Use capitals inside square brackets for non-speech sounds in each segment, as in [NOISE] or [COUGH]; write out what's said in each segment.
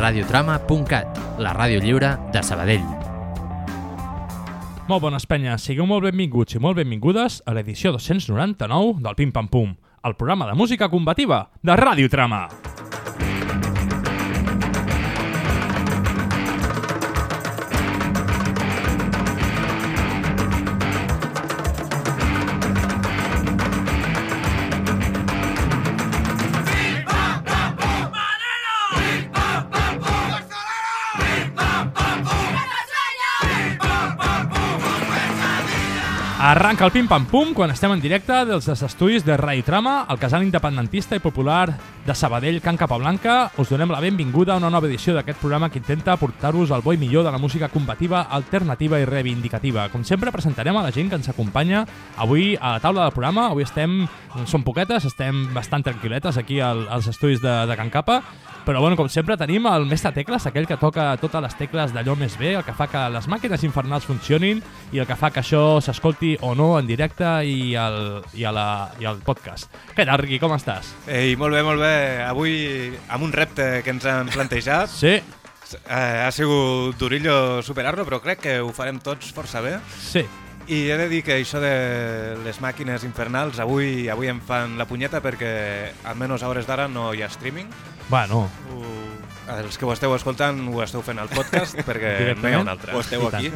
radiotrama.cat, la ràdio lliure de Sabadell. Molt bones penyes, sigueu molt benvinguts i molt benvingudes a l'edició 299 del Pim Pam Pum, el programa de música combativa de Radiotrama. Arranca el pim-pam-pum quan estem en directe dels estudis de Rai Trama, el casal independentista i popular de Sabadell, Can Capablanca. Us donem la benvinguda a una nova edició d'aquest programa que intenta portar-vos al bo i millor de la música combativa, alternativa i reivindicativa. Com sempre, presentarem a la gent que ens acompanya avui a la taula del programa. Avui estem, som poquetes, estem bastant tranquil·letes aquí al, als estudis de, de Can Capa, però bueno, com sempre tenim el mestre Tecles, aquell que toca totes les tecles d'allò més bé, el que fa que les màquines infernals funcionin i el que fa que això s'escolti o no en directe i al, i, a la, i al podcast. Què tal, Riqui, com estàs? Ei, molt bé, molt bé. Avui amb un repte que ens hem plantejat. Sí, Eh, ha sigut durillo superar-lo, però crec que ho farem tots força bé. sí. I he de dir que això de les màquines infernals avui avui em fan la punyeta perquè almenys a hores d'ara no hi ha streaming. Bueno, Ho, els que ho esteu escoltant ho esteu fent al podcast [LAUGHS] perquè no hi ha un altre. O esteu aquí.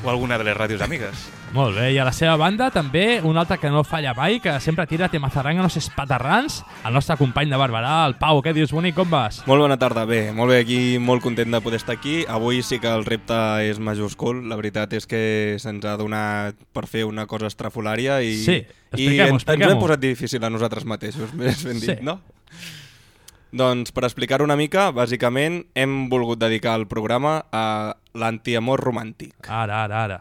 O alguna de les ràdios amigues. molt bé. I a la seva banda també un altre que no falla mai, que sempre tira temazarranganos espaterrans, el nostre company de Barberà, el Pau. Què dius, bonic, com vas? Molt bona tarda, bé, molt bé, aquí molt content de poder estar aquí. Avui sí que el repte és majúscul, la veritat és que se'ns ha donat per fer una cosa estrafolària i, Sí, i ens, ens ho hem posat difícil a nosaltres mateixos, [LAUGHS] més ben dit, Sí. no? Doncs per explicar una mica, bàsicament hem volgut dedicar el programa a l'antiamor romàntic. Ara, ara, ara.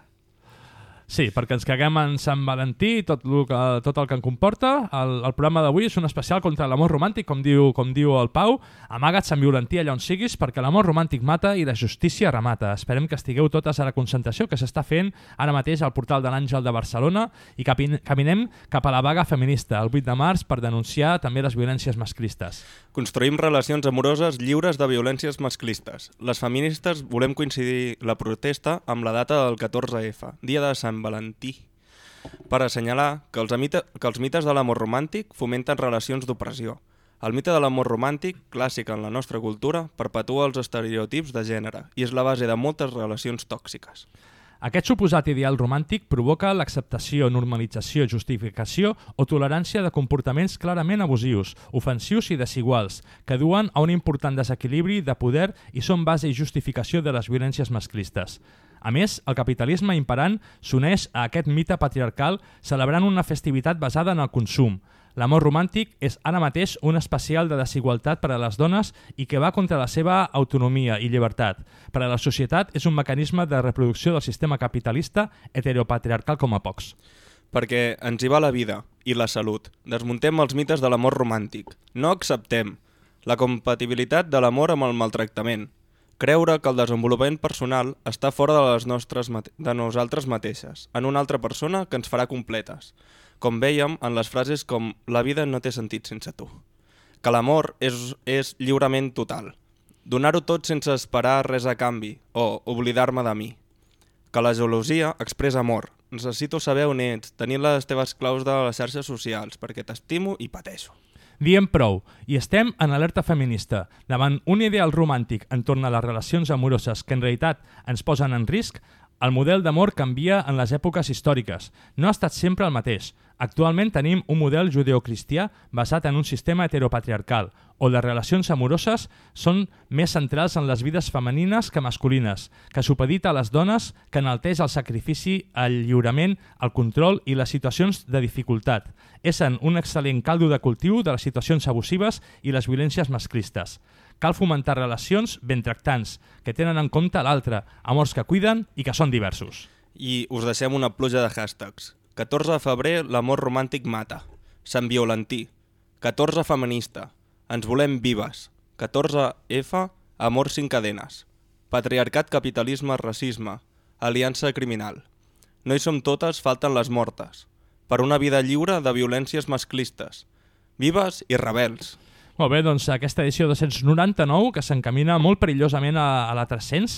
Sí, perquè ens caguem en Sant Valentí i tot, que, tot el que en comporta. El, el programa d'avui és un especial contra l'amor romàntic, com diu, com diu el Pau. Amaga't Sant Violentí allà on siguis, perquè l'amor romàntic mata i la justícia remata. Esperem que estigueu totes a la concentració que s'està fent ara mateix al portal de l'Àngel de Barcelona i capin, caminem cap a la vaga feminista el 8 de març per denunciar també les violències masclistes. Construïm relacions amoroses lliures de violències masclistes. Les feministes volem coincidir la protesta amb la data del 14F, dia de Sant Valentí, per assenyalar que els, amita, que els mites de l'amor romàntic fomenten relacions d'opressió. El mite de l'amor romàntic, clàssic en la nostra cultura, perpetua els estereotips de gènere i és la base de moltes relacions tòxiques. Aquest suposat ideal romàntic provoca l'acceptació, normalització, justificació o tolerància de comportaments clarament abusius, ofensius i desiguals, que duen a un important desequilibri de poder i són base i justificació de les violències masclistes. A més, el capitalisme imperant s'uneix a aquest mite patriarcal celebrant una festivitat basada en el consum, L'amor romàntic és ara mateix un especial de desigualtat per a les dones i que va contra la seva autonomia i llibertat. Per a la societat és un mecanisme de reproducció del sistema capitalista heteropatriarcal com a pocs. perquè ens hi va la vida i la salut. Desmuntem els mites de l'amor romàntic. No acceptem la compatibilitat de l'amor amb el maltractament. Creure que el desenvolupament personal està fora de, les nostres de nosaltres mateixes, en una altra persona que ens farà completes. Com vèiem en les frases com «la vida no té sentit sense tu». Que l'amor és, és lliurement total. Donar-ho tot sense esperar res a canvi o oblidar-me de mi que la gelosia expressa amor. Necessito saber on ets, tenir les teves claus de les xarxes socials, perquè t'estimo i pateixo. Diem prou, i estem en alerta feminista. Davant un ideal romàntic entorn a les relacions amoroses que en realitat ens posen en risc, el model d'amor canvia en les èpoques històriques. No ha estat sempre el mateix. Actualment tenim un model judeocristià basat en un sistema heteropatriarcal, on les relacions amoroses són més centrals en les vides femenines que masculines, que supedita a les dones, que enalteix el sacrifici, el lliurament, el control i les situacions de dificultat. És en un excel·lent caldo de cultiu de les situacions abusives i les violències masclistes. Cal fomentar relacions ben tractants, que tenen en compte l'altre, amors que cuiden i que són diversos. I us deixem una pluja de hashtags. 14 de febrer, l'amor romàntic mata. Sant Violentí. 14 feminista. Ens volem vives. 14F, amor sin cadenes. Patriarcat, capitalisme, racisme. Aliança criminal. No hi som totes, falten les mortes. Per una vida lliure de violències masclistes. Vives i rebels. Molt bé, doncs aquesta edició 299, que s'encamina molt perillosament a, a la 300,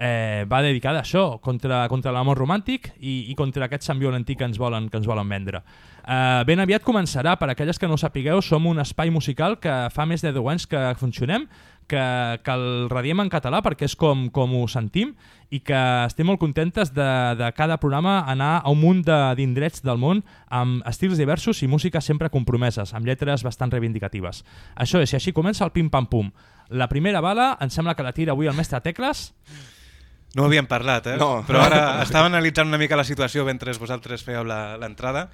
eh, va dedicada a això, contra, contra l'amor romàntic i, i contra aquest sant violentí que ens volen, que ens volen vendre. Eh, ben aviat començarà, per aquelles que no ho sapigueu, som un espai musical que fa més de 10 anys que funcionem, que, que el radiem en català perquè és com, com ho sentim i que estem molt contentes de, de cada programa anar a un munt d'indrets de, del món amb estils diversos i música sempre compromeses, amb lletres bastant reivindicatives. Això és, i així comença el pim-pam-pum. La primera bala, em sembla que la tira avui el mestre Tecles, No ho havíem parlat, eh? No. Però ara estava analitzant una mica la situació mentre vosaltres fèieu la- l'entrada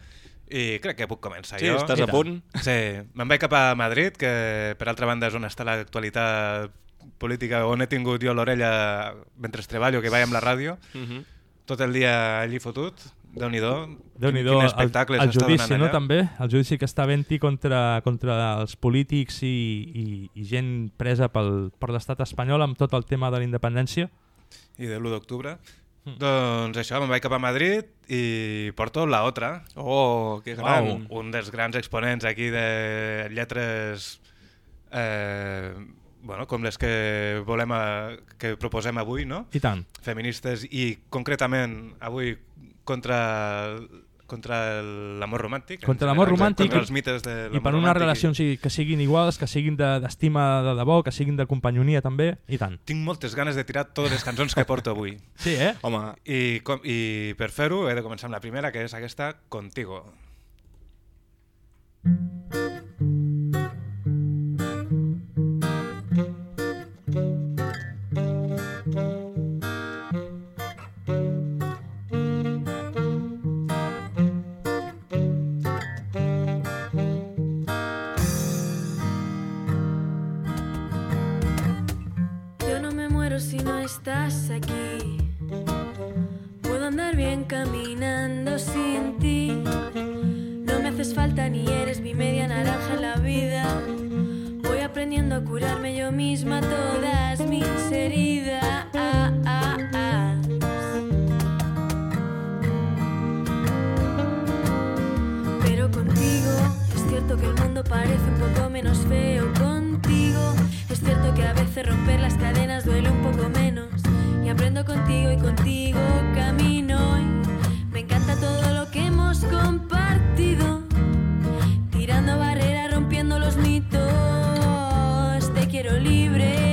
i crec que puc començar Sí, jo. estàs I a tant. punt? Sí, me'n vaig cap a Madrid, que per altra banda és on està l'actualitat política, on he tingut jo l'orella mentre treballo, que vaig amb la ràdio, Uh -huh. tot el dia allí fotut, Déu-n'hi-do, déu nhi quin el, espectacle el s'està judici, donant no, també? El judici que està havent-hi contra, contra els polítics i, i, i gent presa pel, per l'estat espanyol amb tot el tema de la independència. I de l'1 d'octubre. Mm. Doncs això, me'n vaig cap a Madrid i porto la otra, Oh, que gran. un, un dels grans exponents aquí de lletres eh, bueno, com les que volem a, que proposem avui, no? I tant. feministes i concretament avui contra contra l'amor romàntic. Contra l'amor romàntic Contra els mites de I per l'amor unes relacions i- que siguin iguals, que siguin de- d'estima de, de debò, que siguin de companyonia també, i tant. Tinc moltes ganes de tirar totes les cançons que porto avui. [LAUGHS] Sí, eh? Home, I, com, i per fer-ho he de començar amb la primera, que és aquesta, Contigo. Yo estás aquí. Puedo andar bien caminando sin ti. No me haces falta ni eres mi media naranja en la vida. Voy aprendiendo a curarme yo misma todas mis heridas. Parece un poco menos feo contigo. Es cierto que a veces romper las cadenas duele un poco menos. Y aprendo contigo y contigo camino. Y me encanta todo lo que hemos compartido. Tirando barreras, rompiendo los mitos. Te quiero libre.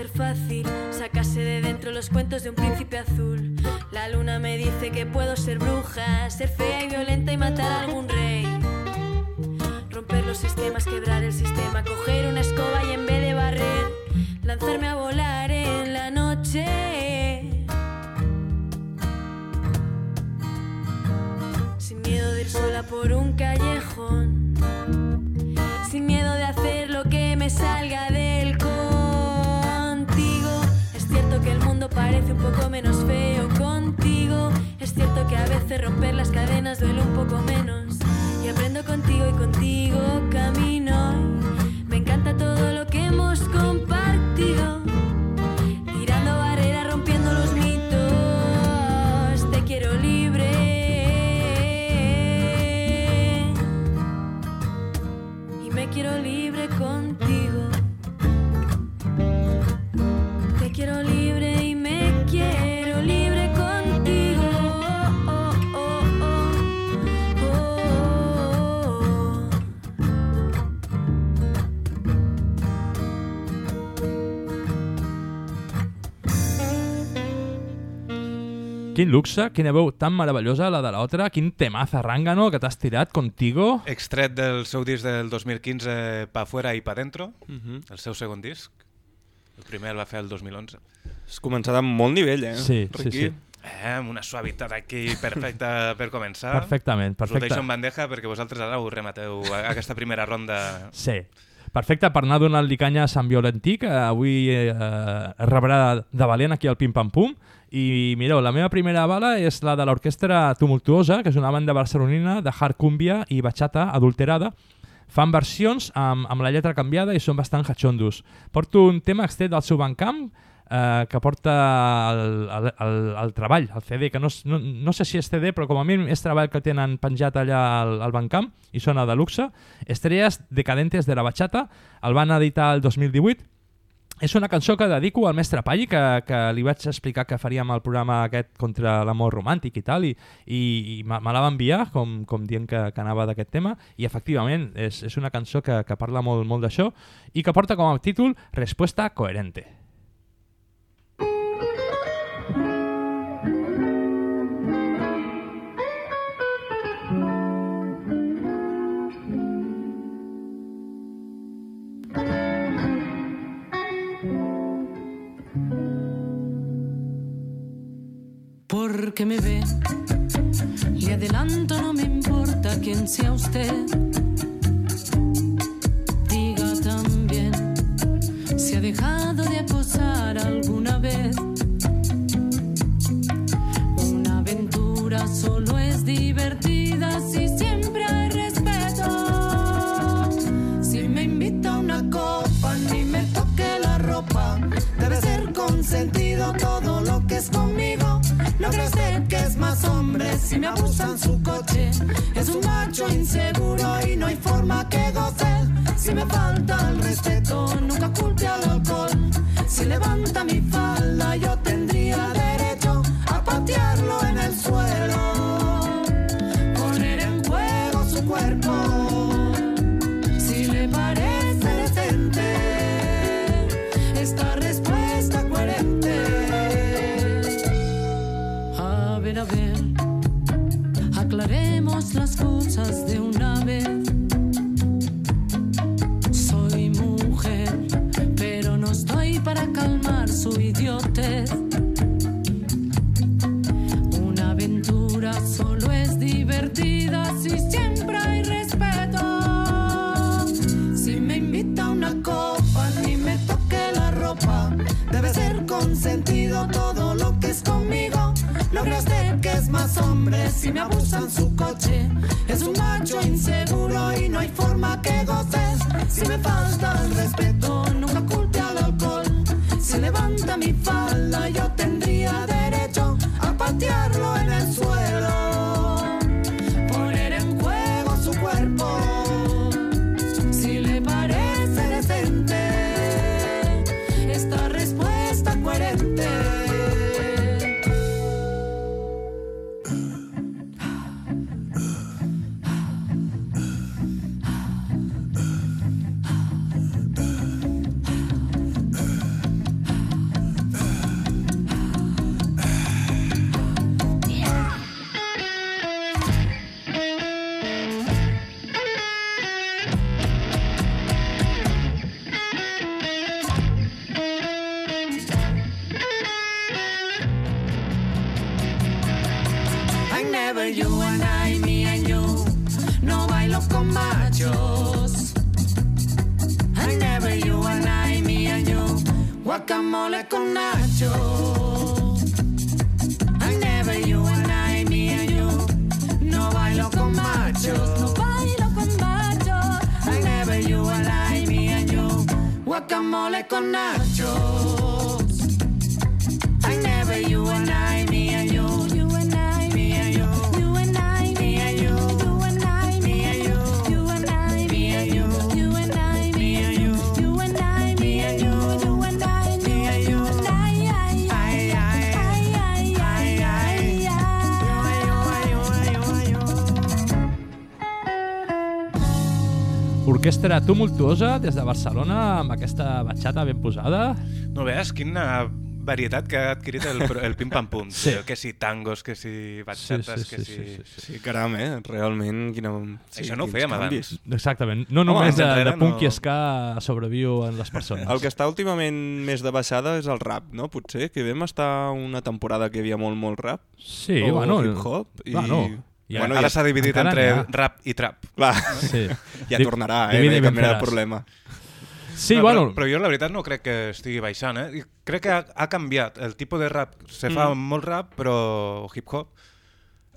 Ser fácil sacarse de dentro los cuentos de un príncipe azul. La luna me dice que puedo ser bruja, luxe, quina veu tan meravellosa la de l'altra, quin temaza rangano que t'has tirat contigo. Extret del seu disc del 2015, Pa fuera i pa dentro, Uh -huh. el seu segon disc. El primer el va fer el 2011. Has començat amb molt nivell, eh? Sí, sí, Riqui? sí. Eh, amb una suavitat aquí perfecta [LAUGHS] per començar. Perfectament, Us ho perfecte. deixo en bandeja perquè vosaltres ara us remateu a aquesta primera ronda. Sí. Perfecte per anar donant-li canya a Sant Violentí, que avui eh, rebrà de valent aquí al Pim Pam Pum. I mireu, la meva primera bala és la de l'orquestra Tumultuosa, que és una banda barcelonina de hard cumbia i bachata adulterada. Fan versions amb, amb la lletra canviada i són bastant hachondos. Porto un tema extret del seu Bandcamp, eh, que porta el, el, el, el treball, el CD, que no, no, no sé si és CD, però com a mínim és treball que tenen penjat allà al, al Bandcamp i sona de luxe. Estrelles decadentes de la bachata, el van editar el 2018. És una cançó que dedico al mestre Palli, que, que li vaig explicar que faríem el programa aquest contra l'amor romàntic i tal, i, i, i me la va enviar com, com dient que, que anava d'aquest tema, i efectivament és, és una cançó que, que parla molt, molt d'això i que porta com a títol Respuesta coherente. Porque me ve, le adelanto, no me importa quién sea usted. Diga también si ha dejado que es más hombre si me abusan su coche. Es un macho inseguro y no hay forma que goce. Si me falta el respeto, nunca culpe al alcohol. Si levanta mi falda, yo tendría de una vez. Soy mujer, pero no estoy para calmar su idiotez. Una aventura solo es divertida si siempre hay respeto. Si me invita a una copa, ni me toque la ropa. Debe ser consentido todo más hombre si me abusan su coche. Es un macho inseguro y no hay forma que goce. Si me falta el respeto, nunca culpe al alcohol. Si levanta mi falda, Guacamole con nacho. I never you and I, me and you. No bailo con machos. No bailo con machos. I never you and I, me and you. Guacamole con nachos. Orquestra tumultuosa des de Barcelona amb aquesta batxata ben posada. No veus quina varietat que ha adquirit el, el pim-pam-pum. Sí. Que si tangos, que si bachates, sí, que sí, si... sí, sí, Sí, caram, eh? Realment, quina... Sí, Això no ho fèiem canvis. abans. Exactament. No Home, només anys de, de punk i no- ska sobreviu en les persones. El que està últimament més de baixada és el rap, no? Potser, que vam estar una temporada que hi havia molt, molt rap. Sí, o bueno... hip-hop. I... Bueno, I Ja, bueno, ja- ara s'ha dividit entre ha. rap i trap. Clar, [LAUGHS] Sí. ja Di- tornarà, eh? dividi No hi ha cap mena de problema. Sí, no, bueno... però, però jo la veritat no crec que estigui baixant, eh? Crec que ha, ha canviat. El tipus de rap, se fa Mm. molt rap, però hip-hop,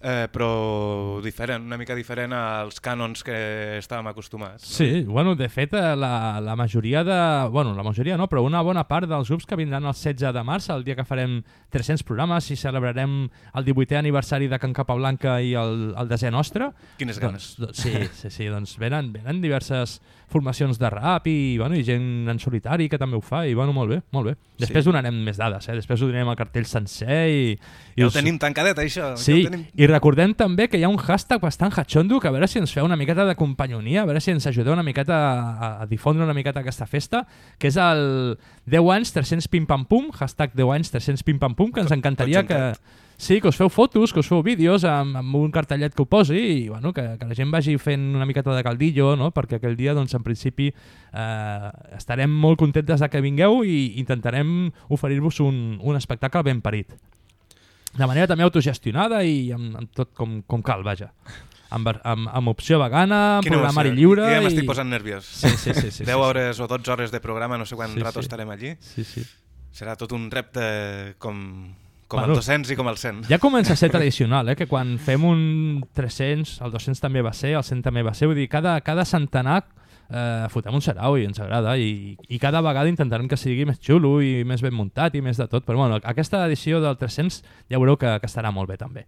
eh, però diferent, una mica diferent als cànons que estàvem acostumats. no? Sí, bueno, de fet, eh, la, la majoria de... Bueno, la majoria no, però una bona part dels grups que vindran el 16 de març, el dia que farem 300 programes i celebrarem el 18è aniversari de Can Capablanca i el, el desè nostre. Quines ganes. Doncs, doncs, sí, sí, sí, doncs venen, venen diverses formacions de rap i, bueno, i gent en solitari que també ho fa i, bueno, molt bé, molt bé. Després Sí. donarem més dades, eh? després ho direm al cartell sencer i... i Ja ho us- tenim tancadet, això. ja Sí, ho tenim... i recordem també que hi ha un hashtag bastant hatxondo que a veure si ens feu una miqueta de companyonia, a veure si ens ajudeu una miqueta a, a difondre una miqueta aquesta festa, que és el 10 anys 300 pim pam pum, hashtag 10 anys 300 pim pam pum, que ens encantaria que... Sí, que us feu fotos, que us feu vídeos amb, amb un cartellet que ho posi i bueno, que, que la gent vagi fent una miqueta de caldillo, no? perquè aquell dia, doncs, en principi, eh, estarem molt contentes de que vingueu i intentarem oferir-vos un, un espectacle ben parit de manera també autogestionada i amb, amb tot com, com cal, vaja. Amb, amb, amb opció vegana, amb Quina programari emoció. lliure... Ja i... m'estic posant nerviós. Sí, sí, sí. sí, 10 [LAUGHS] sí, hores o 12 hores de programa, no sé quant Sí, rato sí. estarem allí. Sí, sí. Serà tot un repte com, com Bueno, el 200 i com el 100. Ja comença a ser [LAUGHS] tradicional, eh? que quan fem un 300, el 200 també va ser, el 100 també va ser, vull dir, cada, cada centenar eh, fotem un sarau i ens agrada i, i cada vegada intentarem que sigui més xulo i més ben muntat i més de tot, però bueno, aquesta edició del 300 ja veureu que, que estarà molt bé també.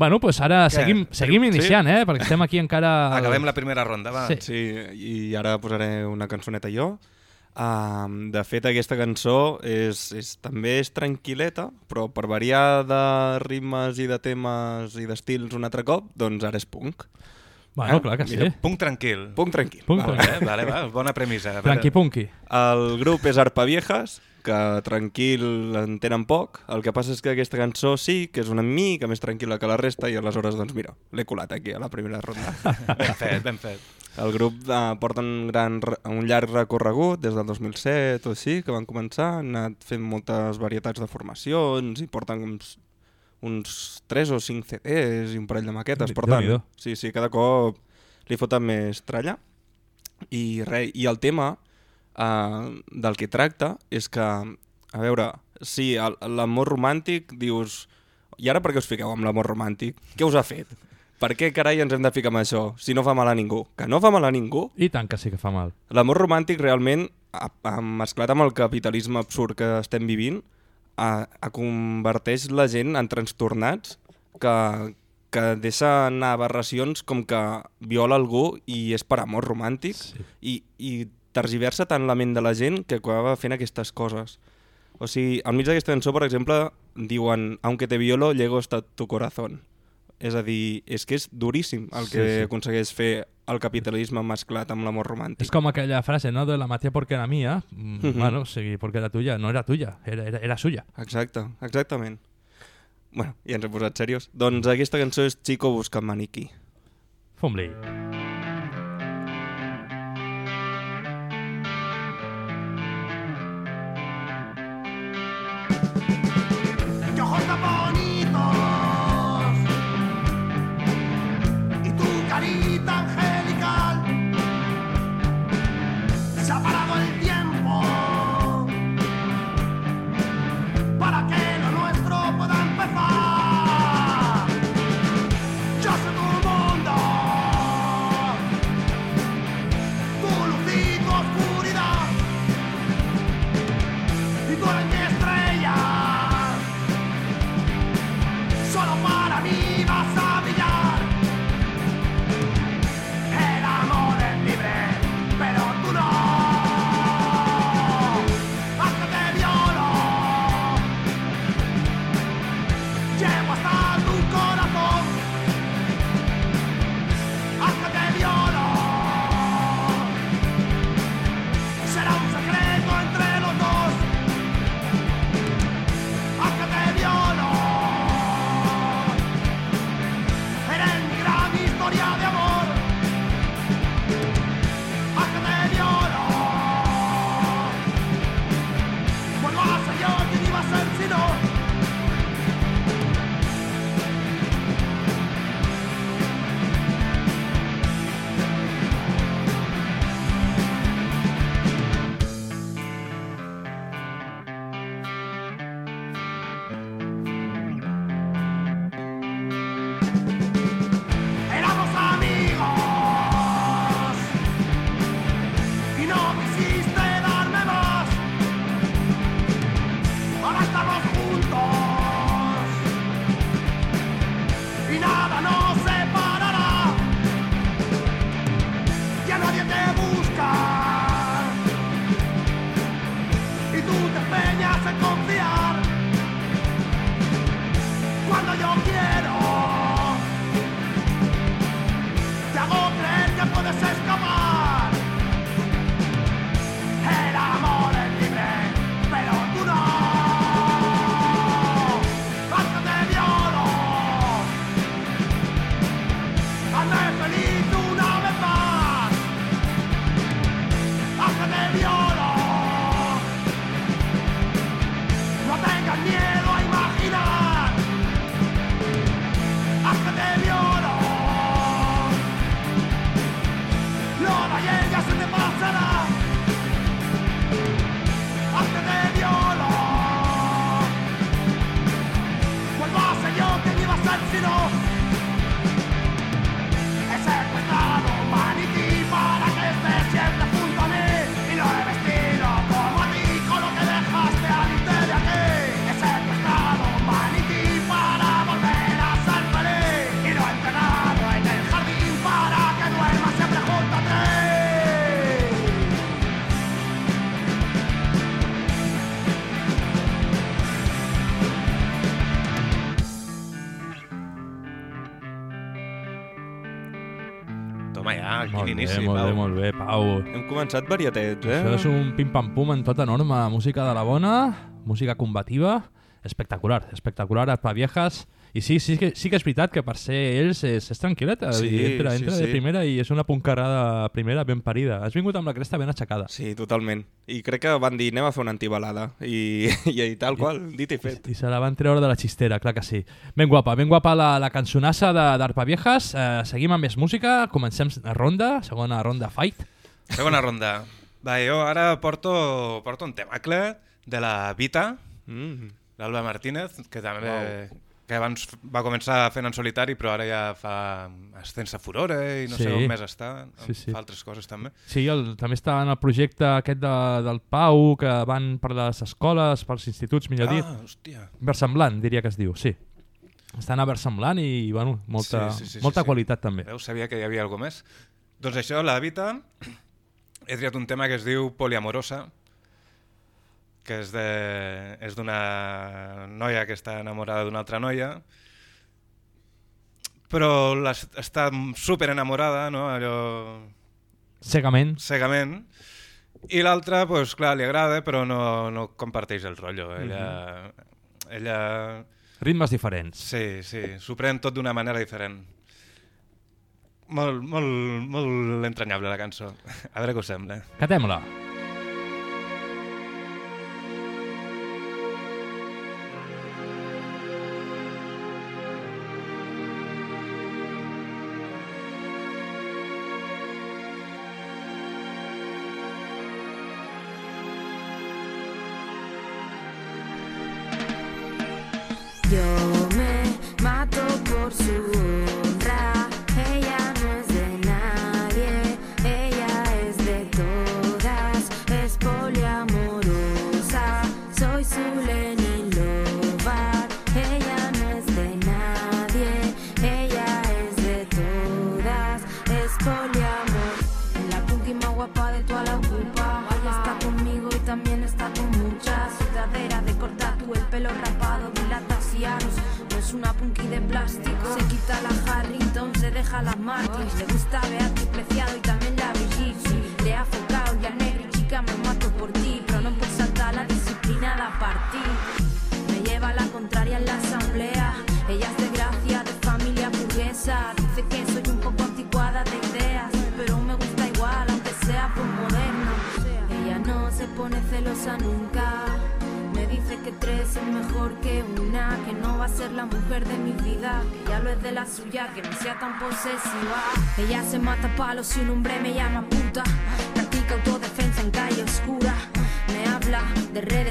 Bueno, doncs ara Què? seguim, seguim Sí? iniciant, eh? perquè estem aquí encara... al- Acabem la primera ronda, va. Sí. Sí, i ara posaré una cançoneta jo. Um, de fet, aquesta cançó és, és, també és tranquil·leta, però per variar de ritmes i de temes i d'estils un altre cop, doncs ara és punk. Bueno, Ah, clar que sí. mira, Punc tranquil. Punk tranquil. Punk Vale. tranquil. Vale, vale, va, bona premissa. Tranqui punqui. El grup és Arpa Viejas, que tranquil en tenen poc. El que passa és que aquesta cançó sí, que és una mica més tranquil·la que la resta i aleshores, doncs mira, l'he colat aquí a la primera ronda. [LAUGHS] Ben fet, ben fet. El grup eh, porta un, gran, un llarg recorregut des del 2007 o així, que van començar, han anat fent moltes varietats de formacions i porten uns, uns 3 o 5 CDs i un parell de maquetes. Per tant, sí, sí, cada cop li foten més tralla. I, re, i el tema uh, del que tracta és que, a veure, sí, el- l'amor romàntic, dius... I ara per què us fiqueu amb l'amor romàntic? Què us ha fet? Per què carai ens hem de ficar amb això si no fa mal a ningú? Que no fa mal a ningú? I tant que sí que fa mal. L'amor romàntic realment, mesclat amb el capitalisme absurd que estem vivint, a, a converteix la gent en trastornats que, que deixa anar aberracions com que viola algú i és per amor romàntic Sí. i, i tergiversa tant la ment de la gent que acaba fent aquestes coses. O sigui, al mig d'aquesta cançó, per exemple, diuen aunque te violo, llego hasta tu corazón. És a dir, és que és duríssim el Sí, que sí. aconsegueix fer el capitalisme mesclat amb l'amor romàntic. És com aquella frase, no?, de la maté porque era mía. Mm, Mhm. Bueno, o sigui, porque era tuya. No era tuya, era, era, era suya. Exacte, exactament. Bueno, ja ens hem posat serios. Doncs aquesta cançó és Chico busca maniquí. Fum-li. ¡Qué it all. Ja, quin Molt bé, molt bé, Pau. Hem començat varietets, eh? Això és un pim-pam-pum en tota norma. Música de la bona, música combativa, espectacular, espectacular, Arpa Viejas. I sí, sí, que, sí que és veritat que per ser ells és, és tranquil·leta. Sí, i entra, sí, entra de sí. primera i és una puncarrada primera ben parida. Has vingut amb la cresta ben aixecada. Sí, totalment. I crec que van dir, anem a fer una antibalada. I, i, [LAUGHS] i tal qual, dit i fet. I se la van treure de la xistera, clar que sí. Ben guapa, ben guapa la, la cançonassa de- d'Arpa Viejas. Eh, seguim amb més música, comencem la ronda, segona ronda fight. Segona ronda. Va, jo ara porto, porto un temacle de la Vita, Mm. l'Alba Martínez, que també que abans va començar fent en solitari, però ara ja fa Ascensa Furore i no Sí. sé on més està, Sí, sí. fa altres coses també. Sí, el, també està en el projecte aquest de, del Pau, que van per les escoles, pels instituts, millor dit. Ah, hòstia. Versemblant, diria que es diu, sí. Estan a Versemblant i, bueno, molta, Sí, sí, sí, sí, molta sí. qualitat també. Veus, sabia que hi havia alguna més. Doncs això, la Vita, he triat un tema que es diu Poliamorosa, que és d'una noia que està enamorada d'una altra noia, però està super enamorada, no? allò Cegament. cegament, i l'altra, pues, clar, li agrada, però no, no comparteix el rotllo. Ella, ella Ritmes diferents. Sí, sí, s'ho pren tot d'una manera diferent. Molt, molt, molt entranyable la cançó. [LAUGHS] A veure què us sembla. Catem-la. Yo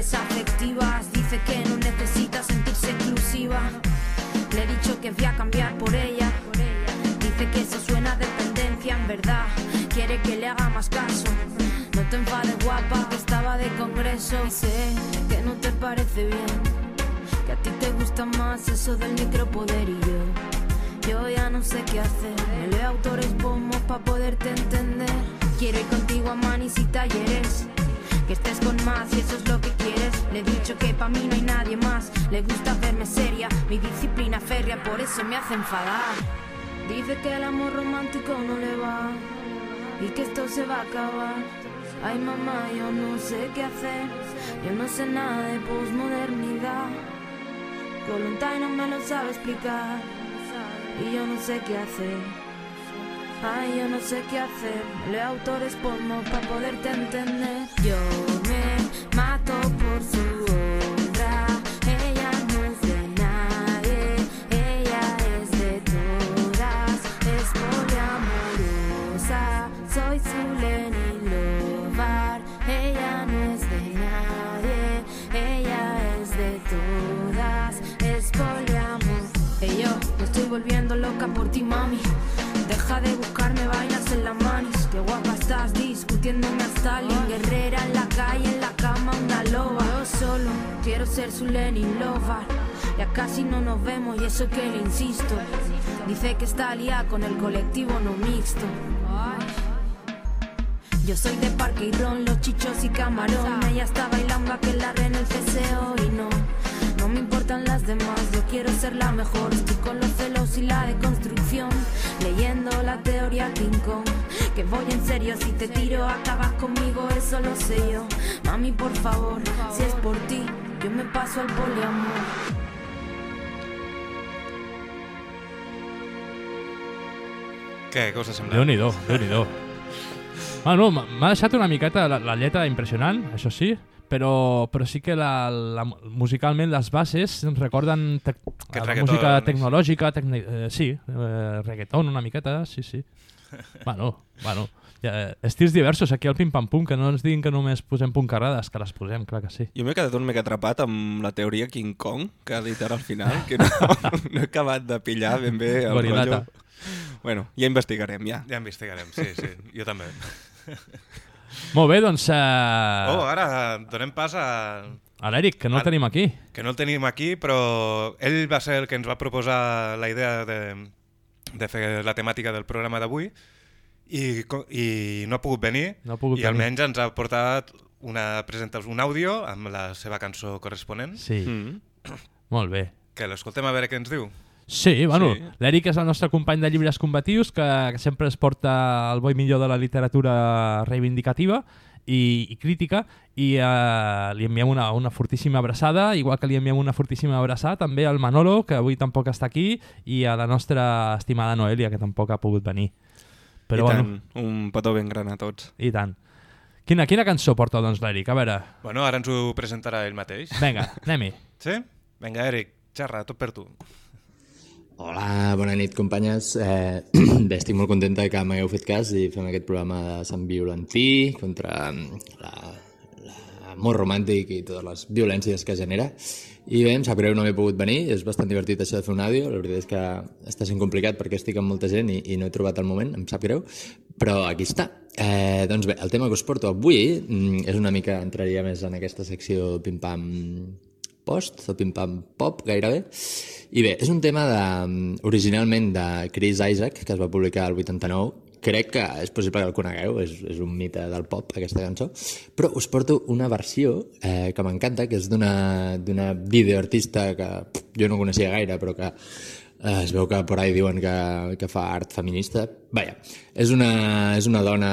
afectivas, dice que no necesita sentirse exclusiva. Le he dicho que voy a cambiar por ella. Dice que eso suena a dependencia, en verdad. Quiere que le haga más caso. No te enfades, guapa, que estaba de congreso. Y sé que no te parece bien. Que a ti te gusta más eso del micropoder y yo. Yo ya no sé qué hacer. Me leo autores pomos para poderte entender. Quiero ir contigo a manis y talleres. Que estés con más y eso es lo que quieres. Le he dicho que pa' mí no hay nadie más. Le gusta verme seria, mi disciplina férrea, por eso me hace enfadar. Dice que el amor romántico no le va y que esto se va a acabar. Ay mamá, yo no sé qué hacer. Yo no sé nada de posmodernidad. Colontay no me lo sabe explicar y yo no sé qué hacer. Ay, yo no sé qué hacer. Leo autores porno para poderte entender. Yo me mato por su honra. Ella no es de nadie, ella es de todas. Es poliamorosa, soy su Lenin Lovar. Ella no es de nadie, ella es de todas. Es poliamor. Hey yo, me estoy volviendo loca por ti, mami. Deja de buscarme vainas en las manis. Qué guapa estás discutiéndome a Stalin. Guerrera en la calle, en la cama, una loba. Yo solo quiero ser su Lenin Lovar. Ya casi no nos vemos y eso que le insisto. Dice que está liada con el colectivo no mixto. Yo soy de parque y ron, los chichos y camarón. Ella está bailando aquel larre en el CCO y no me importan las demás. Yo quiero ser la mejor. Estoy con los celos y la deconstrucción, leyendo la teoría King Kong. Que voy en serio, si te tiro acabas conmigo, eso lo sé yo. Mami, por favor, si es por ti, yo me paso al poliamor. Què, què us ha semblat? Déu-n'hi-do, déu nhi déu Ah, no, m'ha deixat una miqueta la, la lletra impressionant, això sí, però, però sí que la, la, musicalment les bases ens recorden tec, la reggaeton música tecnològica, tecni, eh, sí, eh, reggaeton una miqueta, sí, sí. [LAUGHS] bueno, bueno, ja, estils diversos aquí al Pim Pam Pum, que no ens diguin que només posem puncarrades, que les posem, clar que sí. Jo m'he quedat un mica atrapat amb la teoria King Kong, que ha dit ara al final, [LAUGHS] que no, no he acabat de pillar ben bé el Gorilata. rotllo. Bueno, ja investigarem, ja. Ja investigarem, sí, sí, jo també. [LAUGHS] Molt bé, doncs eh, Oh, ara donem pas a... a l'Eric, que no el tenim aquí. que no el tenim aquí, però ell va ser el que ens va proposar la idea de, de fer la temàtica del programa d'avui i, i no ha pogut venir No ha pogut i venir. almenys ens ha portat una presentació, un àudio amb la seva cançó corresponent, Sí, Mm. molt bé. que l'escoltem a veure què ens diu. Sí, bueno, Sí. l'Eric és el nostre company de llibres combatius que, que sempre es porta el bo i millor de la literatura reivindicativa i, i crítica i eh, li enviem una, una fortíssima abraçada, igual que li enviem una fortíssima abraçada també al Manolo, que avui tampoc està aquí, i a la nostra estimada Noelia, que tampoc ha pogut venir. Però I bueno, tant, un petó ben gran a tots. i tant. Quina, quina cançó porta doncs l'Eric? A veure, Bueno, ara ens ho presentarà ell mateix. vinga, anem-hi. Sí? Vinga, Eric, xerra, tot per tu. Hola, bona nit, companyes. Eh, [CLEARS THROAT] estic molt contenta que m'hagueu fet cas i fem aquest programa de Sant Violentí contra mm, la- l'amor romàntic i totes les violències que genera. I bé, em sap greu no haver pogut venir, és bastant divertit això de fer un àudio, la veritat és que està sent complicat perquè estic amb molta gent i, i no he trobat el moment, em sap greu, però aquí està. Eh, doncs bé, el tema que us porto avui mm, és una mica, entraria més en aquesta secció pim-pam post, o pim-pam pop, gairebé. I bé, és un tema de, originalment de Chris Isaac, que es va publicar el 89. Crec que és possible que el conegueu, és, és un mite del pop, aquesta cançó. Però us porto una versió eh, que m'encanta, que és d'una videoartista que pff, jo no coneixia gaire, però que eh, es veu que por ahí diuen que, que fa art feminista. Vaja, és una, és una dona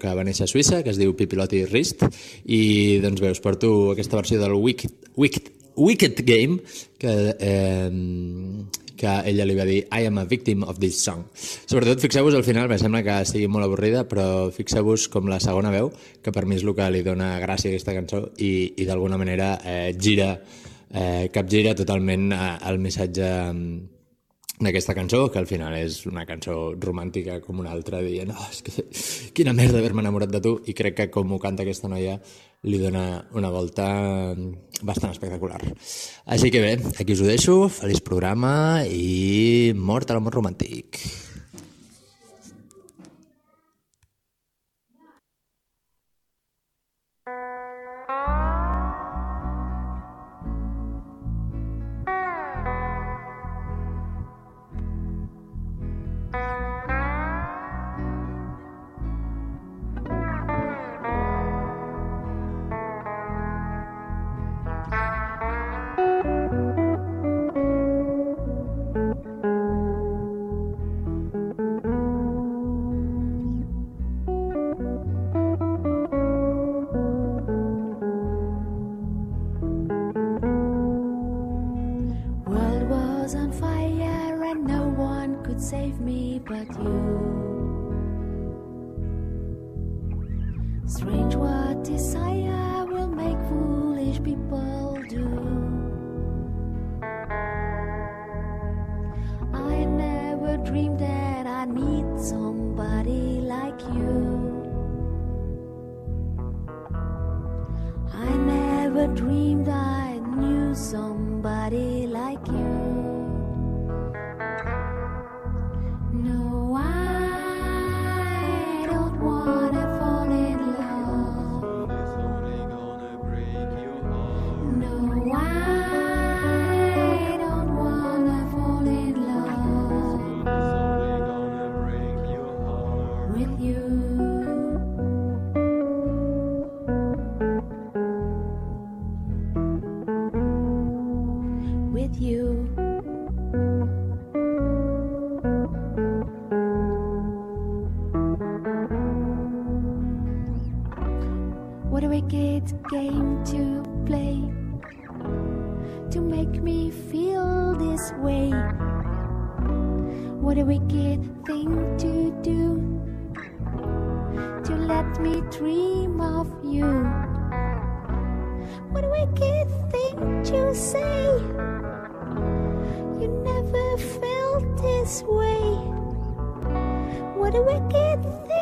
que va néixer a Suïssa, que es diu Pipilotti Rist, i doncs bé, us porto aquesta versió del Wicked, Wicked, Wicked Game, que, eh, que ella li va dir I am a victim of this song. Sobretot, fixeu-vos al final, me sembla que sigui molt avorrida, però fixeu-vos com la segona veu, que per mi és el que li dona gràcia a aquesta cançó, i, i d'alguna manera eh, gira, eh, capgira totalment eh, el missatge d'aquesta cançó, que al final és una cançó romàntica com una altra, dient, oh, és que quina merda haver-me enamorat de tu, i crec que com ho canta aquesta noia li dona una volta bastant espectacular. Així que bé, aquí us ho deixo, feliç programa i mort a l'amor romàntic. Let me dream of you. What wicked thing to say. You never felt this way. What a wicked thing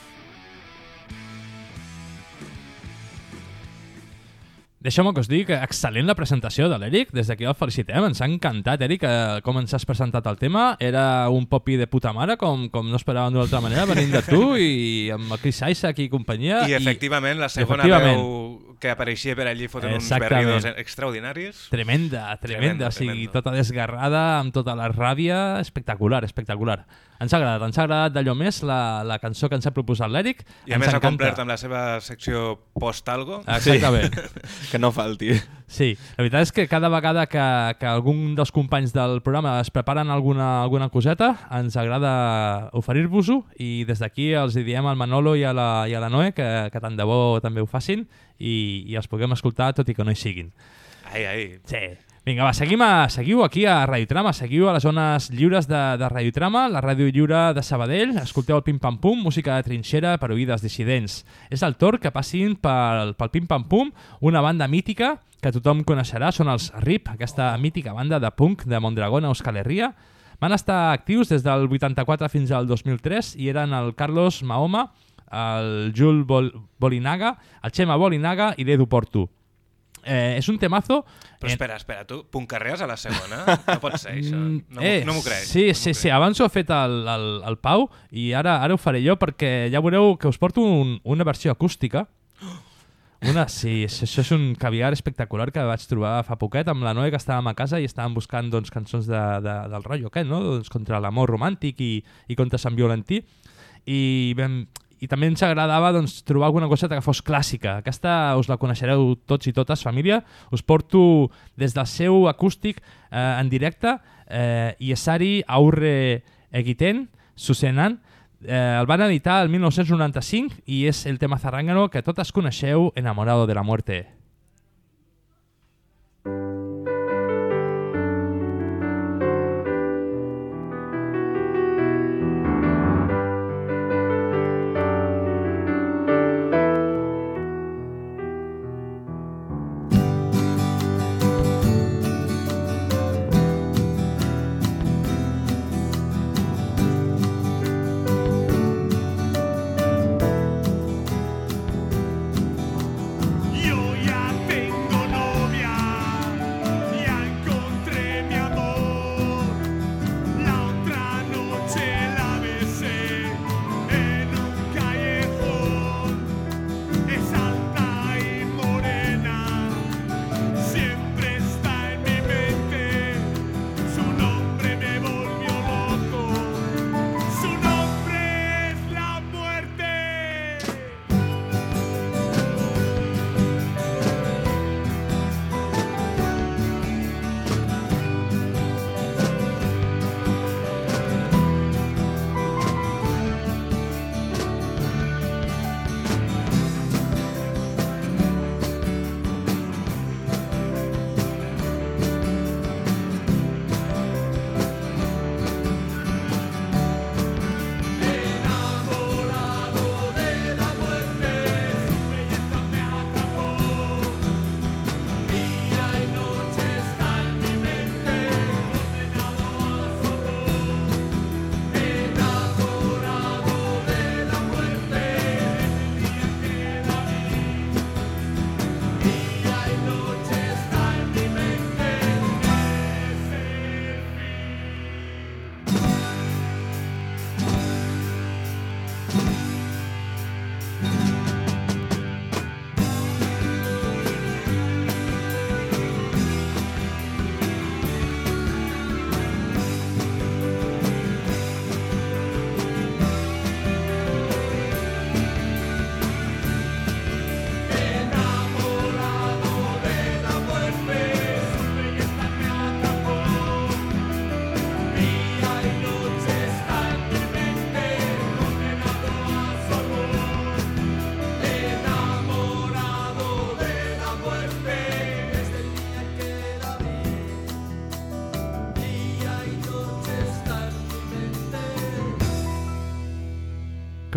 Deixeu-me que us digui que excel·lent la presentació de l'Eric, des d'aquí el felicitem, ens ha encantat, Eric, eh, com ens has presentat el tema, era un popi de puta mare, com, com no esperàvem d'una altra manera, venint de tu i amb el Chris Isaac i companyia. I efectivament, la segona efectivament. veu que apareixia per allí fotent uns Exactament. berridos extraordinaris. Tremenda, tremenda, Tremendo, o sigui, tremendo. tota desgarrada, amb tota la ràbia, espectacular, espectacular. Ens ha agradat, ens ha agradat d'allò més la, la cançó que ens ha proposat l'Eric. I a Ens més ha encanta. complert amb la seva secció post-algo. Exactament. [LAUGHS] Que no falti. Sí, la veritat és que cada vegada que, que algun dels companys del programa es preparen alguna, alguna coseta, ens agrada oferir-vos-ho i des d'aquí els hi diem al Manolo i a la, i a la Noé que, que tant de bo també ho facin i, i els puguem escoltar tot i que no hi siguin. Ai, ai. Sí. Vinga, va, seguim a, seguiu aquí a Radiotrama, seguiu a les zones lliures de, de Radiotrama, la ràdio lliure de Sabadell, escolteu el Pim Pam Pum, música de trinxera per oïdes dissidents. És el torn que passin pel, pel Pim Pam Pum, una banda mítica que tothom coneixerà, són els RIP, aquesta mítica banda de punk de Mondragón a Euskal Herria. Van estar actius des del 84 fins al 2003 i eren el Carlos Mahoma, el Jul Bol Bolinaga, el Xema Bolinaga i l'Edu Porto. Eh, és un temazo... Però en- espera, espera, tu puncarrees a la segona? [LAUGHS] No pot ser, això. Mm, No, eh, no m'ho crec. Sí, no sí, m'ho sí. crec. Abans ho ha fet el, el, el Pau i ara ara ho faré jo perquè ja veureu que us porto un, una versió acústica. [GASPS] Una, sí, això, això és un caviar espectacular que vaig trobar fa poquet amb la Noe que estàvem a casa i estàvem buscant doncs, cançons de, de, del rotllo aquest, no? doncs, contra l'amor romàntic i, i contra Sant Violentí i, vam, i també ens agradava doncs, trobar alguna cosa que fos clàssica. Aquesta us la coneixereu tots i totes, família. Us porto des del seu acústic eh, en directe eh, Iesari Aurre Egiten, Susenan, eh, el van editar el 1995 i és el tema zarrangano que totes coneixeu, Enamorado de la muerte.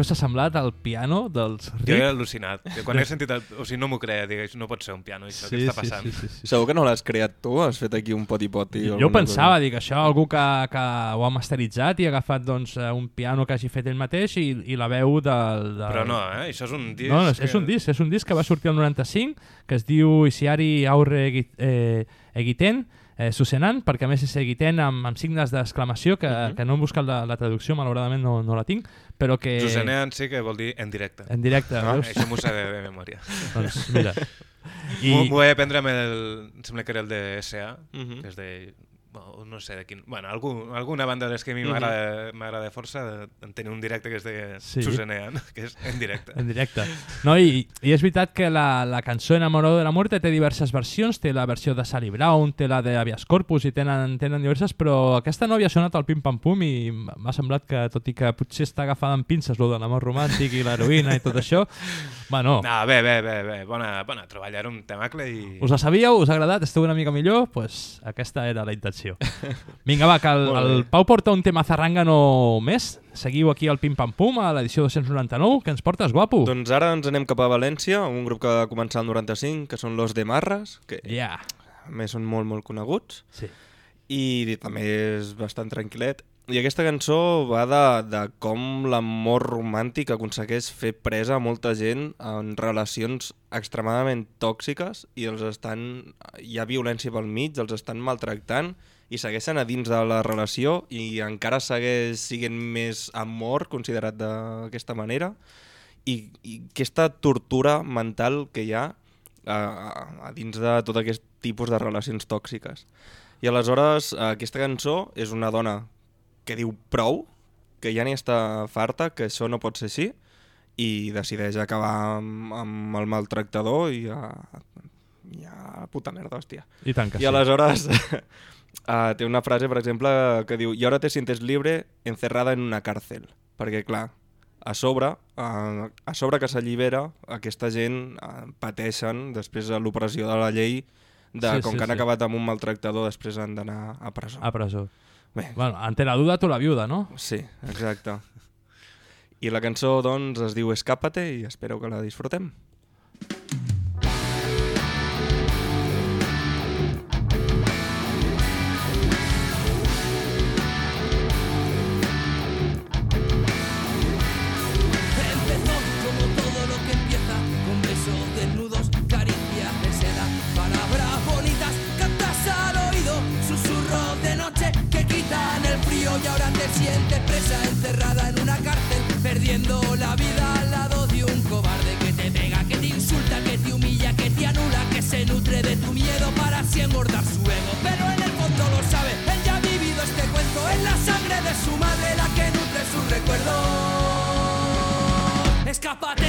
Què us ha semblat el piano dels Jo he al·lucinat. Jo quan he sentit... El... O sigui, no m'ho creia. Digues, no pot ser un piano, això. què està passant? Sí, sí, sí. Segur que no l'has creat tu? Has fet aquí un poti-poti? Jo pensava, cosa? dic, això algú que, que ho ha masteritzat i ha agafat doncs, eh, un piano que hagi fet ell mateix i, i la veu del... del... Però no, eh? Això és un disc... No, no, és, és un disc, és un disc que va sortir el 95, que es diu Isiari Aurre eh, Egiten, eh, Susenan, perquè a més és Egiten amb, amb signes d'exclamació, que, Mhm. que no hem buscat la, la traducció, malauradament no, no la tinc, però que... Susanean sí que vol dir en directe. En directe, Ah, veus? això m'ho sé de, de memòria. Doncs mira. I... M'ho vaig aprendre amb el... Em sembla que era el de SA, Mhm. que és de... no sé de quin... Bueno, algú, alguna banda de les que a mi Mhm. m'agrada m'agrada força en tenir un directe que és de Sí. Susanean, que és en directe. [LAUGHS] En directe. No, i, I és veritat que la, la cançó Enamorado de la muerte té diverses versions, té la versió de Sally Brown, té la de Avias Corpus i tenen, tenen diverses, però aquesta no havia sonat al pim-pam-pum i m'ha semblat que, tot i que potser està agafada amb pinces lo de l'amor romàntic i l'heroïna i tot això, bueno, No, bé, bé, bé, bé. Bona, bona troballa, era un temacle i... us la sabíeu, us ha agradat, esteu una mica millor, pues aquesta era la intenció. [LAUGHS] Vinga, va, que el, el Pau porta un tema zarrangano més. Seguiu aquí al Pim Pam Pum, a l'edició 299, que ens portes, guapo. Doncs ara ens anem cap a València, un grup que va començar el 95, que són Los de Marras, que Ja, a més són molt, molt coneguts, sí. i també és bastant tranquil·let. I aquesta cançó va de, de com l'amor romàntic aconsegueix fer presa a molta gent en relacions extremadament tòxiques i els estan, hi ha violència pel mig, els estan maltractant i segueixen a dins de la relació i encara segueix sent més amor considerat d'aquesta manera i, i aquesta tortura mental que hi ha a, a, a dins de tot aquest tipus de relacions tòxiques. I aleshores aquesta cançó és una dona que diu prou, que ja n'hi està farta, que això no pot ser així, i decideix acabar amb, amb el maltractador i a, i a puta merda, hòstia. I tant que I sí. aleshores uh, [LAUGHS] té una frase, per exemple, que diu «Y ahora te sientes libre encerrada en una cárcel». Perquè, clar, a sobre, uh, a sobre que s'allibera, aquesta gent uh, pateixen després de l'opressió de la llei de Sí, com sí, que han sí. acabat amb un maltractador, després han d'anar a presó. A presó. Bé, Bueno, ante la duda, tu la viuda, no? sí, exacte. I la cançó, doncs, es diu Escápate i espero que la disfrutem. Y ahora te sientes presa encerrada en una cárcel, perdiendo la vida al lado de un cobarde que te pega, que te insulta, que te humilla, que te anula, que se nutre de tu miedo para así engordar su ego. Pero en el fondo lo sabe, él ya ha vivido este cuento, es la sangre de su madre la que nutre sus recuerdos. Escápate,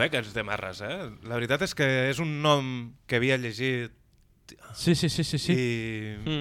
bé, aquests de Marres, eh? La veritat és que és un nom que havia llegit Sí, sí, sí, sí. sí. i, Mm.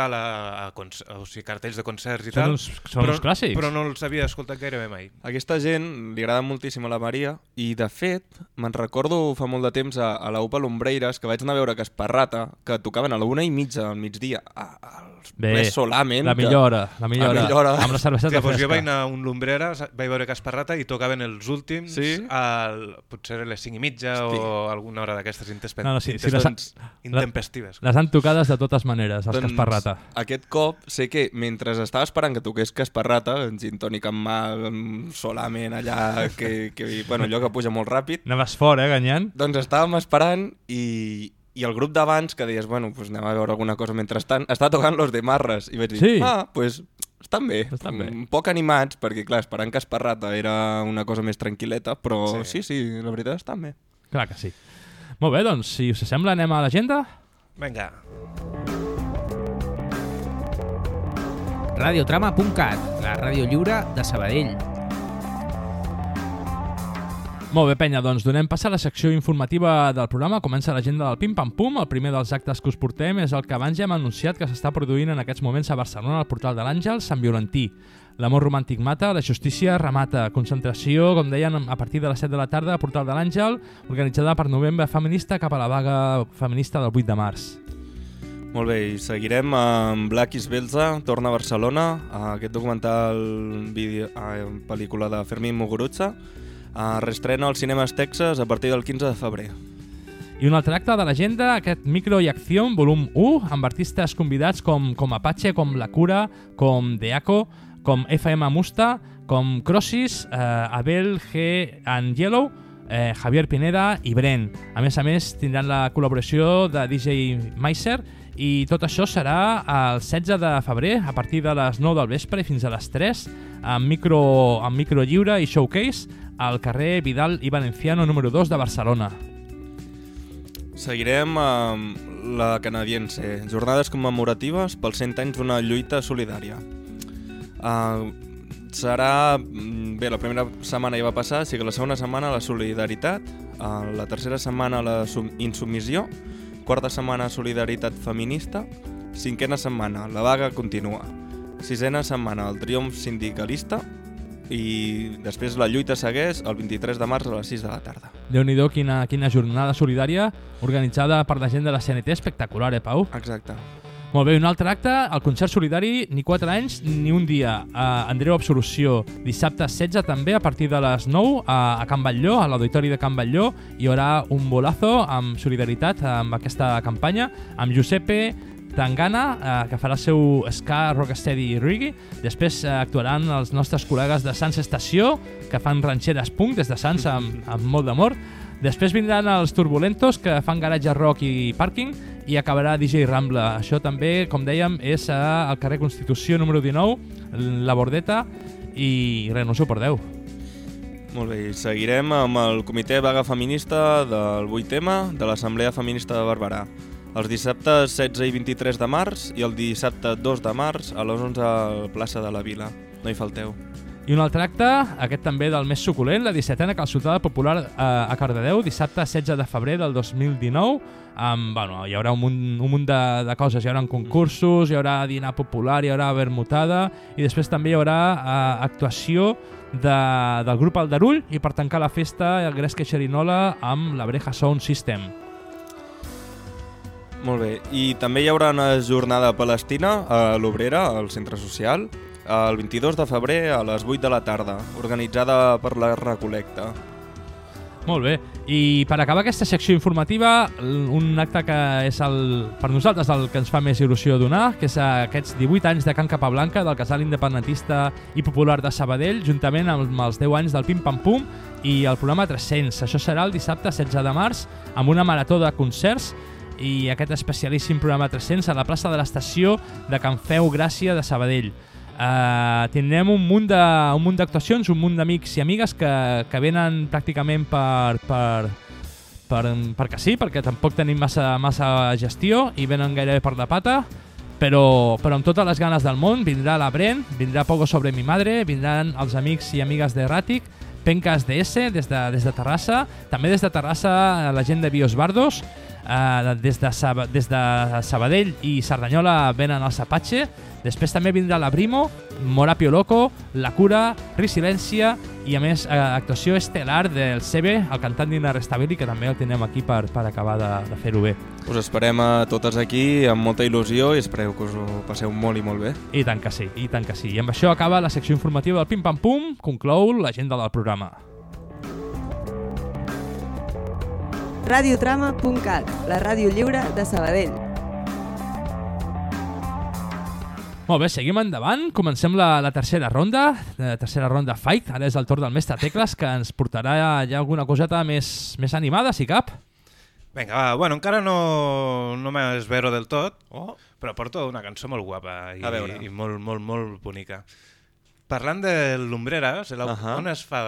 Tal, a, a conce- o sigui, cartells de concerts i Són tal. uns- són però, uns clàssics. Però no els havia escoltat gairebé mai. A aquesta gent li agrada moltíssim a la Maria i, de fet, me'n recordo fa molt de temps a, a la UPA Lombreires que vaig anar a veure que Esparrata, que tocaven a la una i mitja al migdia, a, als Bé, ple solament. La que- millora, la millora. La millora. Amb la Hòstia, doncs fresca. jo vaig anar a un Lumbreres, vaig veure Casparrata i tocaven els últims Sí? al, potser a les 5 i mitja Hosti. o alguna hora d'aquestes intespe- No, no, sí, sí, les- intempestives. Les han tocades de totes maneres, els Doncs, Casparrata. Aquest cop sé que mentre estava esperant que toqués Casparrata, en gin tònic amb mà, solament allà, que, que, bueno, allò que puja molt ràpid, Anaves fort, eh, Ganyant? doncs estàvem esperant i, i el grup d'abans que deies, bueno, pues anem a veure alguna cosa mentrestant, estava tocant los de Marres i vaig dir, Sí. ah, pues estan bé. Estan bé. Un poc animats, perquè clar, esperant que Esparrata era una cosa més tranquil·leta, però sí, Sí. sí, la veritat estan bé. Clar que sí. Molt bé, doncs, si us sembla, anem a l'agenda? Vinga. Radiotrama.cat, la ràdio lliure de Sabadell. Molt bé, penya, doncs donem pas a la secció informativa del programa. Comença l'agenda del Pim Pam Pum. El primer dels actes que us portem és el que abans ja hem anunciat que s'està produint en aquests moments a Barcelona, al portal de l'Àngel, Sant Violentí. L'amor romàntic mata, la justícia remata. Concentració, com deien, a partir de les 7 de la tarda al portal de l'Àngel, organitzada per Novembre Feminista cap a la vaga feminista del 8 de març. Molt bé, i seguirem amb Black is Belza, torna a Barcelona, aquest documental vídeo, a, pel·lícula de Fermín Muguruza, a reestrena als cinemes Texas a partir del 15 de febrer. I un altre acte de l'agenda, aquest Micro i Acció, volum 1, amb artistes convidats com, com Apache, com La Cura, com Deaco, com FM Musta, com Crossis, eh, Abel G. and Yellow, eh, Javier Pineda i Bren. A més a més, tindran la col·laboració de DJ Meiser i tot això serà el 16 de febrer a partir de les 9 del vespre i fins a les 3 amb micro, amb micro lliure i showcase al carrer Vidal i Valenciano número 2 de Barcelona. Seguirem amb la canadiense, jornades commemoratives pels 100 anys d'una lluita solidària. Uh, serà... mm, Bé, la primera setmana ja va passar, així que la segona setmana la solidaritat, uh, la tercera setmana la insubmissió, quarta setmana solidaritat feminista, cinquena setmana la vaga continua, sisena setmana el triomf sindicalista i després la lluita segueix el 23 de març a les 6 de la tarda. déu nhi quina, quina jornada solidària organitzada per la gent de la CNT, espectacular, eh, Pau? Exacte. Molt bé, un altre acte, el concert solidari, ni 4 anys ni un dia. Uh, Andreu Absolució, dissabte 16 també, a partir de les 9, a, a Can Batlló, a l'Auditori de Can Batlló, hi haurà un bolazo amb solidaritat amb aquesta campanya, amb Giuseppe Tangana, eh, que farà el seu ska, rocksteady i reggae. Després eh, actuaran els nostres col·legues de Sants Estació, que fan ranxeres punk des de Sants amb, amb molt d'amor. Després vindran els Turbulentos, que fan garatge rock i pàrquing, i acabarà DJ Rambla. Això també, com dèiem, és al carrer Constitució número 19, La Bordeta, i res, no us ho perdeu. Molt bé, seguirem amb el comitè vaga feminista del 8M de l'Assemblea Feminista de Barberà. Els dissabtes 16 i 23 de març i el dissabte 2 de març a les 11 a la plaça de la Vila. No hi falteu. I un altre acte, aquest també del més suculent, la 17a calçotada popular eh, a Cardedeu, dissabte 16 de febrer del 2019, amb, bueno, hi haurà un munt, un munt de, de coses, hi haurà concursos, hi haurà dinar popular, hi haurà vermutada, i després també hi haurà eh, actuació de, del grup Aldarull i per tancar la festa el Gresca Xerinola amb la Breja Sound System. Molt bé, i també hi haurà una jornada palestina a l'Obrera, al centre social, el 22 de febrer a les 8 de la tarda, organitzada per la Recolecta. Molt bé, i per acabar aquesta secció informativa, un acte que és el, per nosaltres el que ens fa més il·lusió donar, que és aquests 18 anys de Can Capablanca, del casal independentista i popular de Sabadell, juntament amb els 10 anys del Pim Pam Pum i el programa 300. Això serà el dissabte 16 de març, amb una marató de concerts i aquest especialíssim programa 300 a la plaça de l'estació de Can Feu Gràcia de Sabadell. Uh, tindrem un munt de, un munt d'actuacions, un munt d'amics i amigues que, que venen pràcticament per, per, per, perquè sí, perquè tampoc tenim massa, massa gestió i venen gairebé per la pata, però, però amb totes les ganes del món vindrà la Bren, vindrà Pogo sobre mi madre, vindran els amics i amigues de Ràtic, Pencas DS des de, des de Terrassa, també des de Terrassa la gent de Bios Bardos, eh, des, de des de Sabadell i Cerdanyola venen els Apache, després també vindrà la Brimo, Morapio Loco, La Cura, Resilència i a més eh, actuació estel·lar del Sebe, el cantant d'Inarrestabili, que també el tenim aquí per, per acabar de, de fer-ho bé. Us esperem a totes aquí amb molta il·lusió i espereu que us ho passeu molt i molt bé. I tant que sí, i tant que sí. I amb això acaba la secció informativa del Pim Pam Pum, conclou l'agenda del programa. radiotrama.cat, la ràdio lliure de Sabadell. Molt bé, seguim endavant. Comencem la, la tercera ronda, la tercera ronda fight. Ara és el torn del mestre Tecles, que ens portarà ja alguna coseta més, més animada, si cap. Vinga, va, bueno, encara no, no m'esvero del tot, Oh. però porto una cançó molt guapa i, i molt, molt, molt bonica. Parlant de Lumbreras, la, Ahà. on es fa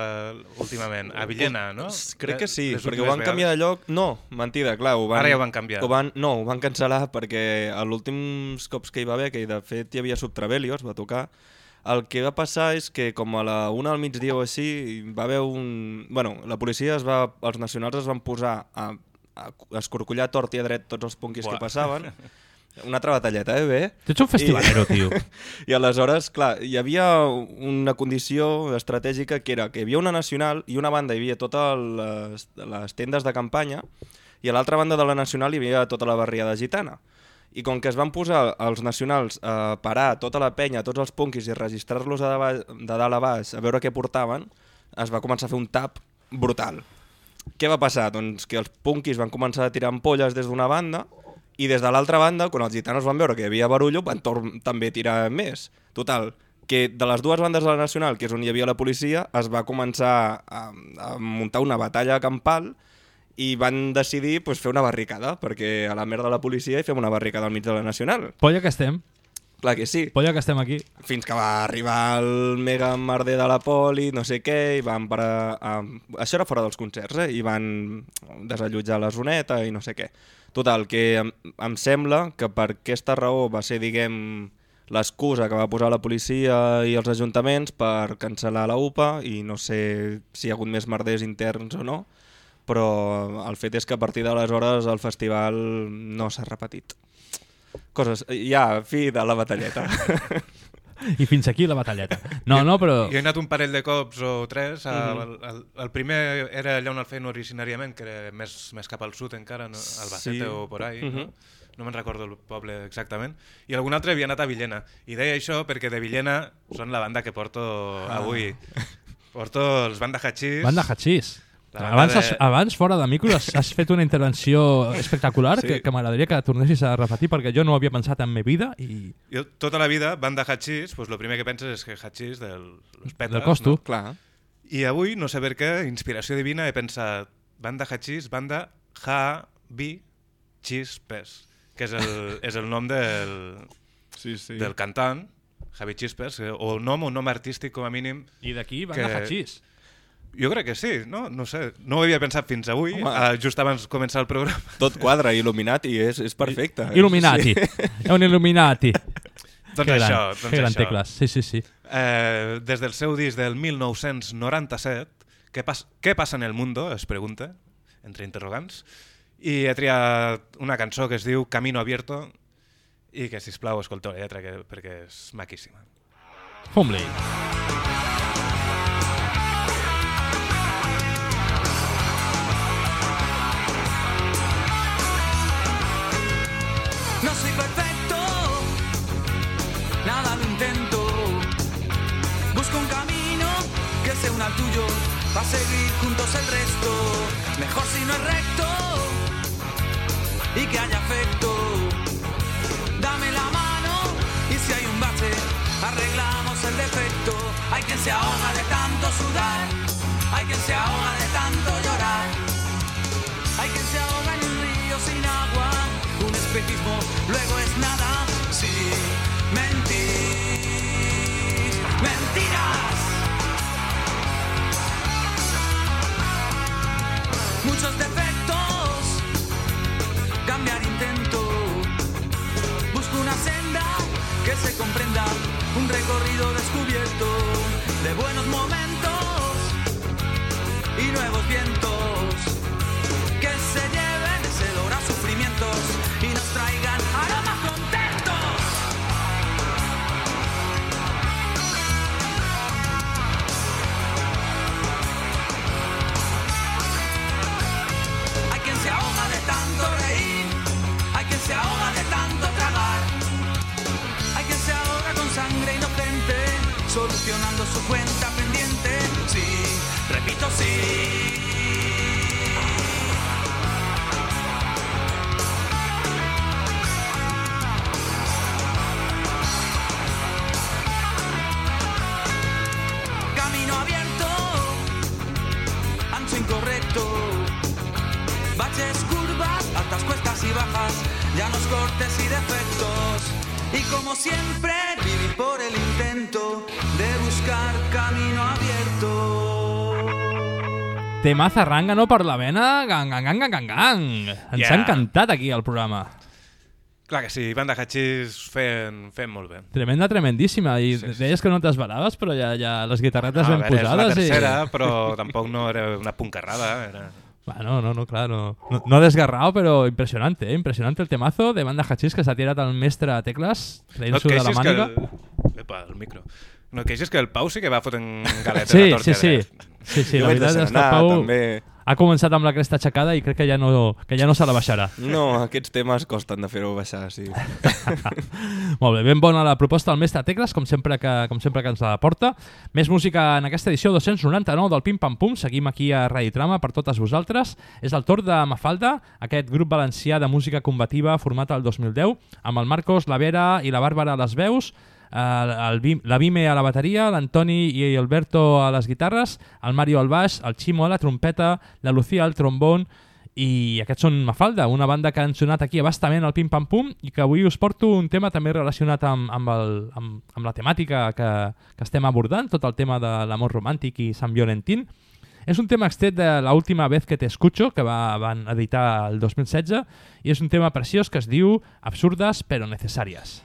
últimament? A Villena, no? Crec que sí, Les perquè ho van canviar de lloc. No, mentida, clar. Ho van, Ara ja ho van canviar. Ho van, no, ho van cancel·lar perquè a l'últims cops que hi va haver, que de fet hi havia Subtravelios, va tocar, el que va passar és que com a la una del migdia o així va haver un... Bueno, la policia es va... Els nacionals es van posar a, a escorcollar tort i a dret tots els punquis Buah. que passaven. [LAUGHS] Una altra batalleta, eh, bé? Tu ets un festivalero, tio. [LAUGHS] I aleshores, clar, hi havia una condició estratègica que era que hi havia una nacional i una banda hi havia totes les, les tendes de campanya i a l'altra banda de la nacional hi havia tota la barriada gitana. I com que es van posar els nacionals a parar tota la penya, tots els punquis i registrar-los de, de dalt a baix a veure què portaven, es va començar a fer un tap brutal. Què va passar? Doncs que els punquis van començar a tirar ampolles des d'una banda i des de l'altra banda, quan els gitanos van veure que hi havia barullo, van també tirar més. Total, que de les dues bandes de la Nacional, que és on hi havia la policia, es va començar a, a muntar una batalla campal i van decidir pues, fer una barricada, perquè a la merda de la policia hi fem una barricada al mig de la Nacional. Polla que estem. Clar que sí. Polla que estem aquí. Fins que va arribar el mega merder de la poli, no sé què, i van parar... A... Això era fora dels concerts, eh? I van desallotjar la zoneta i no sé què. Total, que em, em sembla que per aquesta raó va ser, diguem, l'excusa que va posar la policia i els ajuntaments per cancel·lar la UPA i no sé si hi ha hagut més merders interns o no, però el fet és que a partir d'aleshores el festival no s'ha repetit. Coses... Ja, fi de la batalleta. [LAUGHS] I fins aquí la batalleta. No, no, però... Jo he anat un parell de cops o tres. A, Mhm. el, el, el primer era allà on el feien originàriament, que era més, més cap al sud encara, no? Albacete Sí. o por ahí. Mhm. no? no me'n recordo el poble exactament. I algun altre havia anat a Villena. I deia això perquè de Villena són la banda que porto Ah. avui. Porto els Banda Hachís. Banda Hachís. Abans, de- has, abans, fora de micro, has, has fet una intervenció [LAUGHS] espectacular Sí. que, que m'agradaria que tornessis a repetir perquè jo no ho havia pensat en ma vida i... Jo tota la vida, banda Hachís, pues, el primer que penses és que Hachís del, los petas, Del costo. No? Clar. I avui, no sé per què, inspiració divina, he pensat banda Hachís, banda Javi Chispes, que és el, [LAUGHS] és el nom del, sí, sí. del cantant, Javi Chispes, o el nom, un nom artístic com a mínim. I d'aquí banda Hachís. Jo crec que sí, no? No sé, no ho havia pensat fins avui, Home. uh, just abans de començar el programa. Tot quadre, il·luminati, és, és perfecte. Illuminati. Sí. [LAUGHS] È un Illuminati. Doncs que gran, això, doncs que gran això. tecles. Sí, sí, sí. Eh, des del seu disc del 1997, què, pas què passa en el mundo? Es pregunta, entre interrogants. I he triat una cançó que es diu Camino Abierto i que, si plau escolteu la lletra que, perquè és maquíssima. Fum-li. No tuyo, para seguir juntos el resto. Mejor si no es recto y que haya afecto. Dame la mano y si hay un bache, arreglamos el defecto. Hay quien se ahoga de tanto sudar, hay quien se ahoga de tanto llorar. Hay quien se ahoga en un río sin agua, un espejismo, luego es nada. Sí, mentir, Muchos defectos, cambiar intento. Busco una senda que se comprenda, un recorrido descubierto de buenos momentos y nuevos vientos que se lleven ese a sufrimientos se ahoga de tanto tragar, hay quien se ahoga con sangre inocente, solucionando su cuenta pendiente. Sí, repito, sí. Camino abierto, ancho incorrecto. Baches, curvas, altas cuestas y bajas, llanos cortes y defectos. Y como siempre, Viví por el intento de buscar camino abierto. Temaza rangano per la vena, gang, gang, gang, gang, gang. Ens Yeah. ha encantat aquí el programa. Clar que sí, banda hachís fent, fent molt bé. Tremenda, tremendíssima. I sí, deies que no t'esveraves, però ja, ja les guitarretes a ben veure, és la posades. tercera, i... però [LAUGHS] tampoc no era una puncarrada. Era... Bueno, no, no, no, no, no desgarrado, però impressionante, eh? impressionante el temazo de banda hachís que s'ha tirat el mestre Tecles, No et traient-s'ho de la que màniga. el... Epa, el micro. No et queixis que el Pau sí que va fotent [LAUGHS] galetes Sí, a sí, a sí. Sí, sí, Jo la veritat és que el Pau també. Ha començat amb la cresta aixecada i crec que ja no, que ja no se la baixarà. No, aquests temes costen de fer-ho baixar, sí. [LAUGHS] Molt bé, ben bona la proposta del mestre Tecles, com sempre que, com sempre que ens la porta. Més música en aquesta edició 299 del Pim Pam Pum. Seguim aquí a Radio Trama per totes vosaltres. És el torn de Mafalda, aquest grup valencià de música combativa format el 2010, amb el Marcos, la Vera i la Bàrbara a les veus, el, Vim- la Vime a la bateria, l'Antoni i Alberto a les guitarres, el Mario al baix, el Ximo a la trompeta, la Lucía al trombón i aquests són Mafalda, una banda que han sonat aquí abastament al Pim Pam Pum i que avui us porto un tema també relacionat amb, amb, el, amb, amb la temàtica que, que estem abordant, tot el tema de l'amor romàntic i Sant Violentín. És un tema extret de La última vez que te escucho, que va, van editar el 2016, i és un tema preciós que es diu Absurdas però necessàries.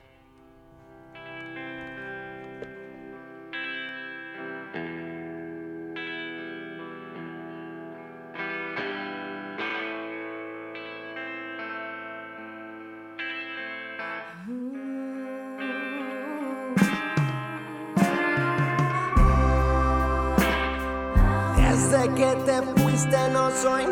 Que te fuiste no soy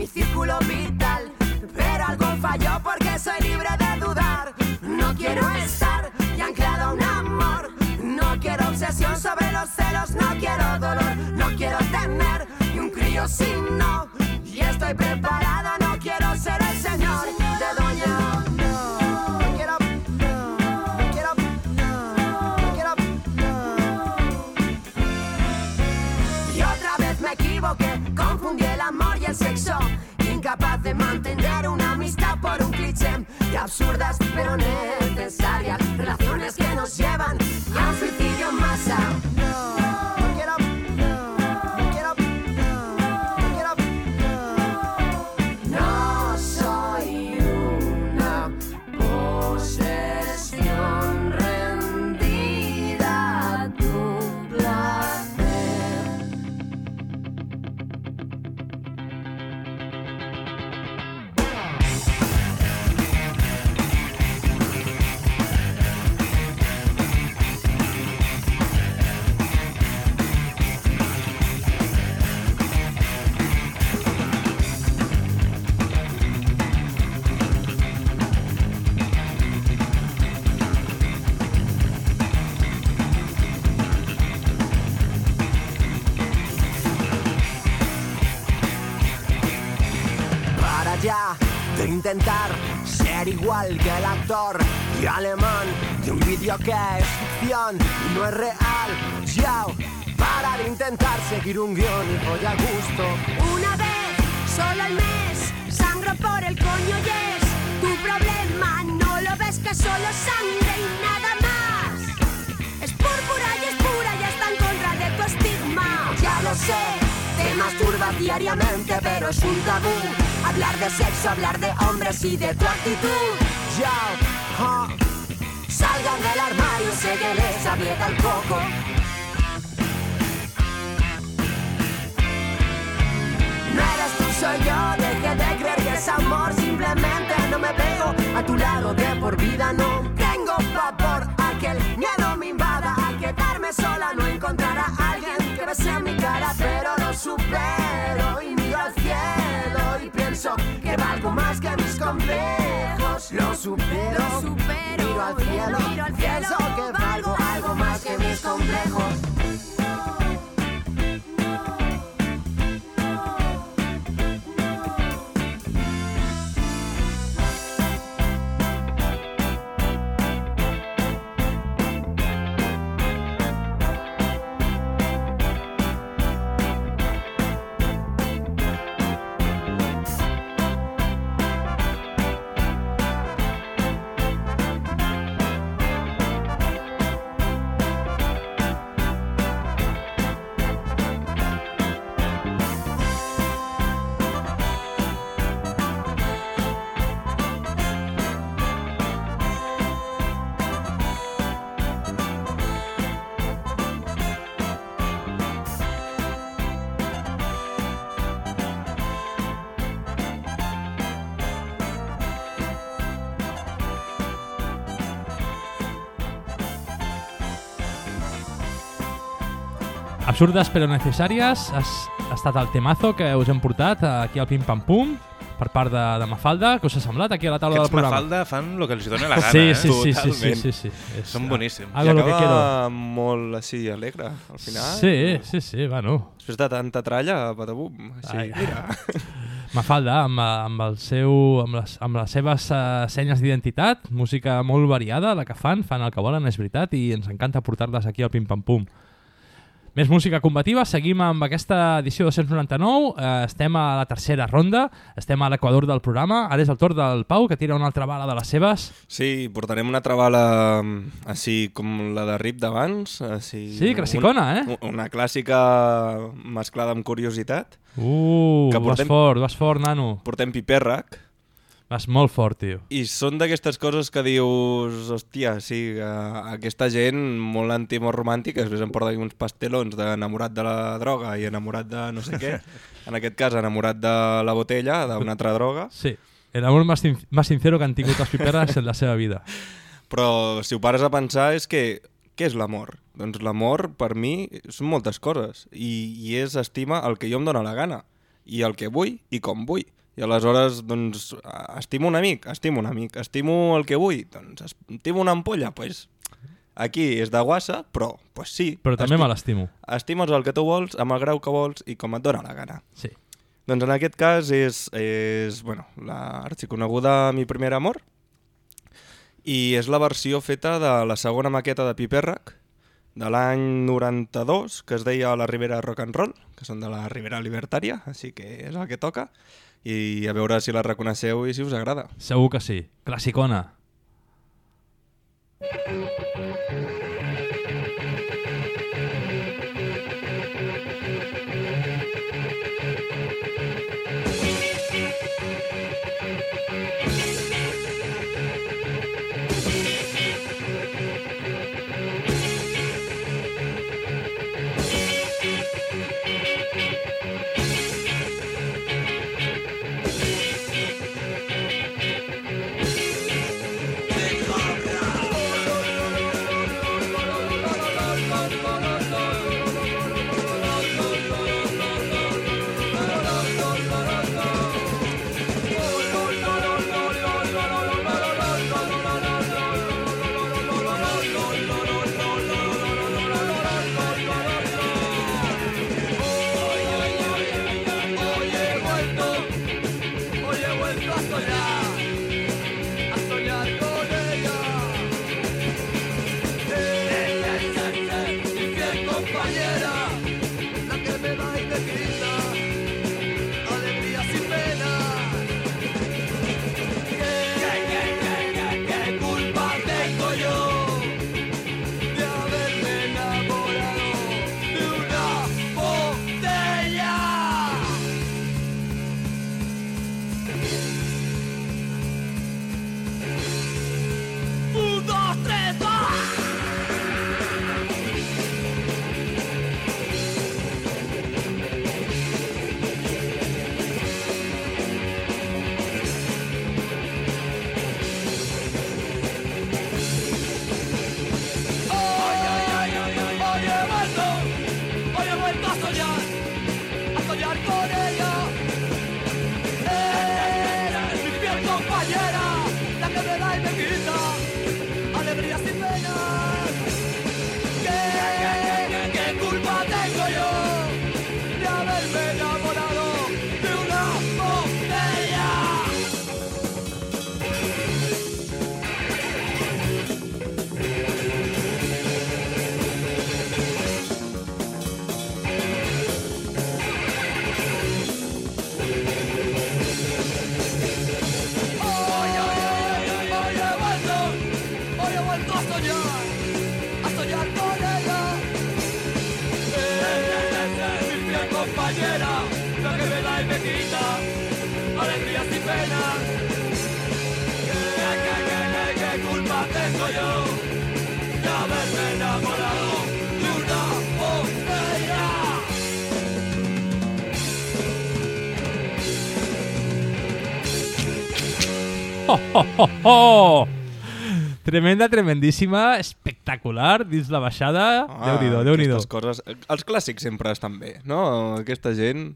mi círculo vital. Pero algo falló porque soy libre de dudar. No quiero estar y anclado a un amor. No quiero obsesión sobre los celos, no quiero dolor. No quiero tener ni un crío si no. Y estoy preparada, no quiero ser sexo. Incapaz de mantener una amistad por un cliché. Y absurdas pero necesarias relaciones que nos llevan a un suicidio en masa. De intentar ser igual que el actor y alemán de un vídeo que es ficción y no es real. Ya, para de intentar seguir un guion y voy a gusto. Una vez, solo al mes, sangro por el coño y es tu problema. No lo ves que solo sangre y nada más. Es púrpura y es pura y está en contra de tu estigma. Ya lo sé, masturba diariamente, pero es un tabú. Hablar de sexo, hablar de hombres y de tu actitud. Yo, huh. Salgan del armario, sé que les aprieta el coco. No eres tú, soy yo, deje de creer que es amor, simplemente no me veo a tu lado de por vida, no tengo favor, aquel miedo me invada, a quedarme sola, no encontrará a alguien que bese mi cara, pero supero y miro al cielo y pienso que valgo más que mis complejos, lo supero, miro al cielo, pienso que valgo algo más que mis complejos. Absurdes però necessàries has, ha estat el temazo que us hem portat aquí al Pim Pam Pum per part de, de Mafalda. Què us ha semblat aquí a la taula Aquests del programa? Mafalda fan el que els dona la [LAUGHS] gana, sí, eh? sí, sí, sí, sí, sí, sí. És, Són boníssims. Hago I lo que acaba molt així alegre, al final. Sí, sí, sí, bueno. Després de tanta tralla, patabum, així, Ai. mira. Mafalda, amb, amb, el seu, amb, les, amb les seves uh, senyes d'identitat, música molt variada, la que fan, fan el que volen, és veritat, i ens encanta portar-les aquí al Pim Pam Pum. Més música combativa, seguim amb aquesta edició 299, eh, estem a la tercera ronda, estem a l'equador del programa, ara és el torn del Pau, que tira una altra bala de les seves. Sí, portarem una altra bala mm, així com la de Rip d'abans. Sí, classicona, eh? Una, clàssica mesclada amb curiositat. Uh, Que vas portem- fort, vas fort, nano. Portem pipèrrec. Vas molt fort, tio. I són d'aquestes coses que dius, hòstia, sí, que aquesta gent molt antimorromàntica, després em porta uns pastelons d'enamorat de la droga i enamorat de no sé què. [LAUGHS] En aquest cas, enamorat de la botella, d'una altra droga. Sí, el amor más, sin- más sincero que han tingut els piperes en la seva vida. [LAUGHS] Però si ho pares a pensar és que què és l'amor? Doncs l'amor per mi són moltes coses i, i és estima el que jo em dóna la gana i el que vull i com vull. I aleshores, doncs, estimo un amic, estimo un amic, estimo el que vull, doncs estimo una ampolla, pues, aquí és de guassa, però pues sí. Però també me l'estimo. Estimes el que tu vols, amb el grau que vols i com et dóna la gana. Sí. Doncs en aquest cas és, és bueno, l'arxiconeguda Mi primer amor i és la versió feta de la segona maqueta de Piperrac de l'any 92 que es deia La Ribera Rock and Roll que són de la Ribera Libertària així que és el que toca i a veure si la reconeixeu i si us agrada Segur que sí. Classicona. Tengo Oh, oh, oh! Tremenda, tremendíssima, espectacular, dins la baixada. Ah, Déu-n'hi-do, déu nhi déu aquestes coses... Els clàssics sempre estan bé, no? Aquesta gent...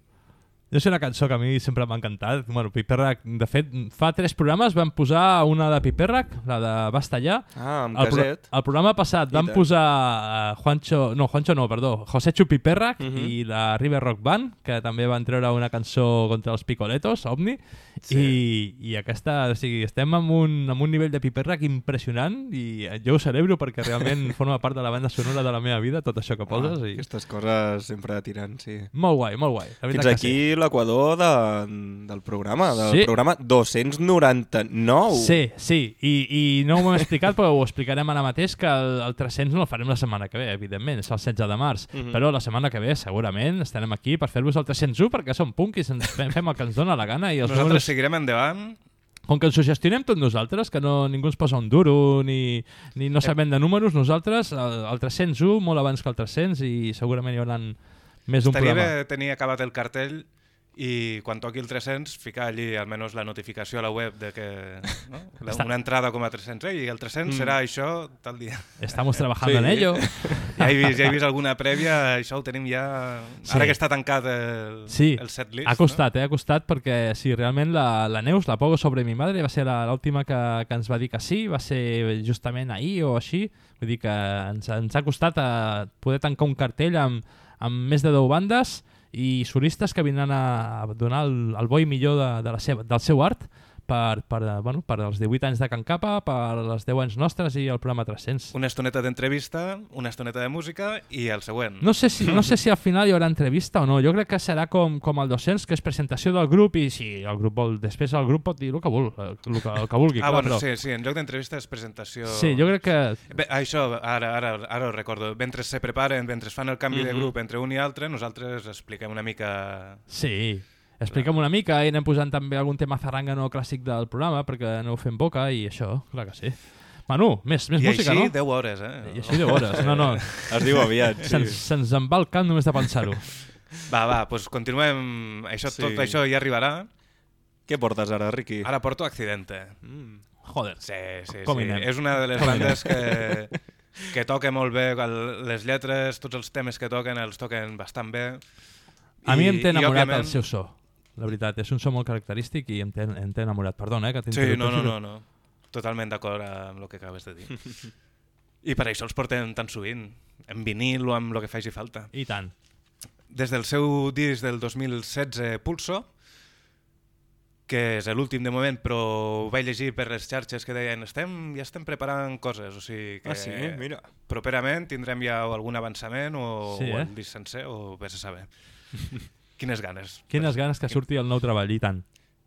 Jo sé una cançó que a mi sempre m'ha encantat. Bueno, Piperrac, de fet, fa tres programes van posar una de Piperrac, la de Basta ja. Ah, amb el, pro- caset. el programa passat I van tant. posar uh, Juancho... No, Juancho no, perdó. José Chu Piperrac Mhm. i la River Rock Band, que també van treure una cançó contra els picoletos, Omni. Sí. I, I aquesta... O sigui, estem amb un, amb un nivell de Piperrac impressionant i jo ho celebro perquè realment [LAUGHS] forma part de la banda sonora de la meva vida, tot això que poses. Ah, i... Aquestes coses sempre tiren, sí. Molt guai, molt guai. La Fins aquí sí. L'equador de, del programa, del Sí. programa 299. Sí, sí, i, i no ho hem explicat, [LAUGHS] però ho explicarem ara mateix, que el, el 300 no el farem la setmana que ve, evidentment, és el 16 de març, Mhm. però la setmana que ve segurament estarem aquí per fer-vos el 301 perquè som punkis, ens fem, fem el que ens dona la gana i els Nosaltres números, seguirem endavant. com que ens ho gestionem tots nosaltres, que no, ningú ens posa un duro ni, ni no sabem de números, nosaltres el, el 301 molt abans que el 300 i segurament hi haurà més d'un Estaria programa. bé tenir acabat el cartell i quan toqui el 300 ficar allí almenys la notificació a la web de que no? Està- una entrada com a 300 eh? i el 300 Mm. serà això tal dia. Estamos trabajando en ello. [LAUGHS] Ja he, vist, ja he vist alguna prèvia, això ho tenim ja... Sí. Ara que està tancat el, Sí, el setlist. ha costat, eh? ha costat perquè sí, realment la, la Neus, la Pogo sobre mi madre, va ser la- l'última que, que ens va dir que sí, va ser justament ahir o així, vull dir que ens, ens ha costat a poder tancar un cartell amb, amb més de 10 bandes i solistes que vindran a donar el, el bo i millor de, de la seva, del seu art per, per, bueno, per als 18 anys de Can Capa, per els 10 anys nostres i el programa 300. Una estoneta d'entrevista, una estoneta de música i el següent. No sé, si, no sé si al final hi haurà entrevista o no. Jo crec que serà com, com el 200, que és presentació del grup i si el grup vol, després el grup pot dir el que, vol, el, que, el que vulgui. Ah, clar, bueno, però... sí, sí, en lloc d'entrevista és presentació... Sí, jo crec que... Bé, això, ara, ara, ara ho recordo. Mentre se preparen, mentre fan el canvi de Mhm. grup entre un i altre, nosaltres expliquem una mica... Sí, explica'm una mica i anem posant també algun tema zarrangano clàssic del programa perquè aneu fent boca i això, clar que sí. Manu, més, més I música, així no? 10 hores, eh? I així 10 hores, no, no. [LAUGHS] Es diu aviat, sí. Se'ns se en va el camp només de pensar-ho. [LAUGHS] Va, va, doncs continuem. Això, Sí. Tot això ja arribarà. Què portes ara, Riqui? Ara porto Accidente. Mm. Joder. Sí, sí, Com sí. anem? És una de les Com bandes que, que toca molt bé, les lletres, tots els temes que toquen els toquen bastant bé. A mi em té I, enamorat òbviament- el seu so. La veritat, és un so molt característic i em té, em té enamorat. Perdona, eh, que Sí, t'interrompo. no, no, no, no. Totalment d'acord amb el que acabes de dir. [LAUGHS] I per això els portem tan sovint, en vinil o amb el que faci falta. I tant. Des del seu disc del 2016, Pulso, que és l'últim de moment, però ho vaig llegir per les xarxes que deien estem, ja estem preparant coses, o sigui que Ah, sí? Mira. properament tindrem ja algun avançament o, Sí, o eh? el disc sencer o vés a saber. [LAUGHS] Quines ganes. Quines ganes que surti el nou treball, i tant.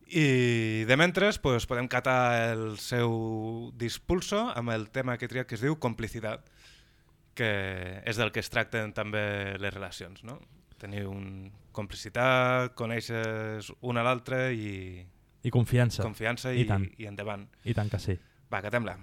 I de mentres pues, podem catar el seu dispulso amb el tema que he triat que es diu Complicitat, que és del que es tracten també les relacions. No? Tenir un complicitat, coneixes un a l'altre i... I confiança. Confiança I i, tant. i endavant. I tant que sí. Va, catem-la.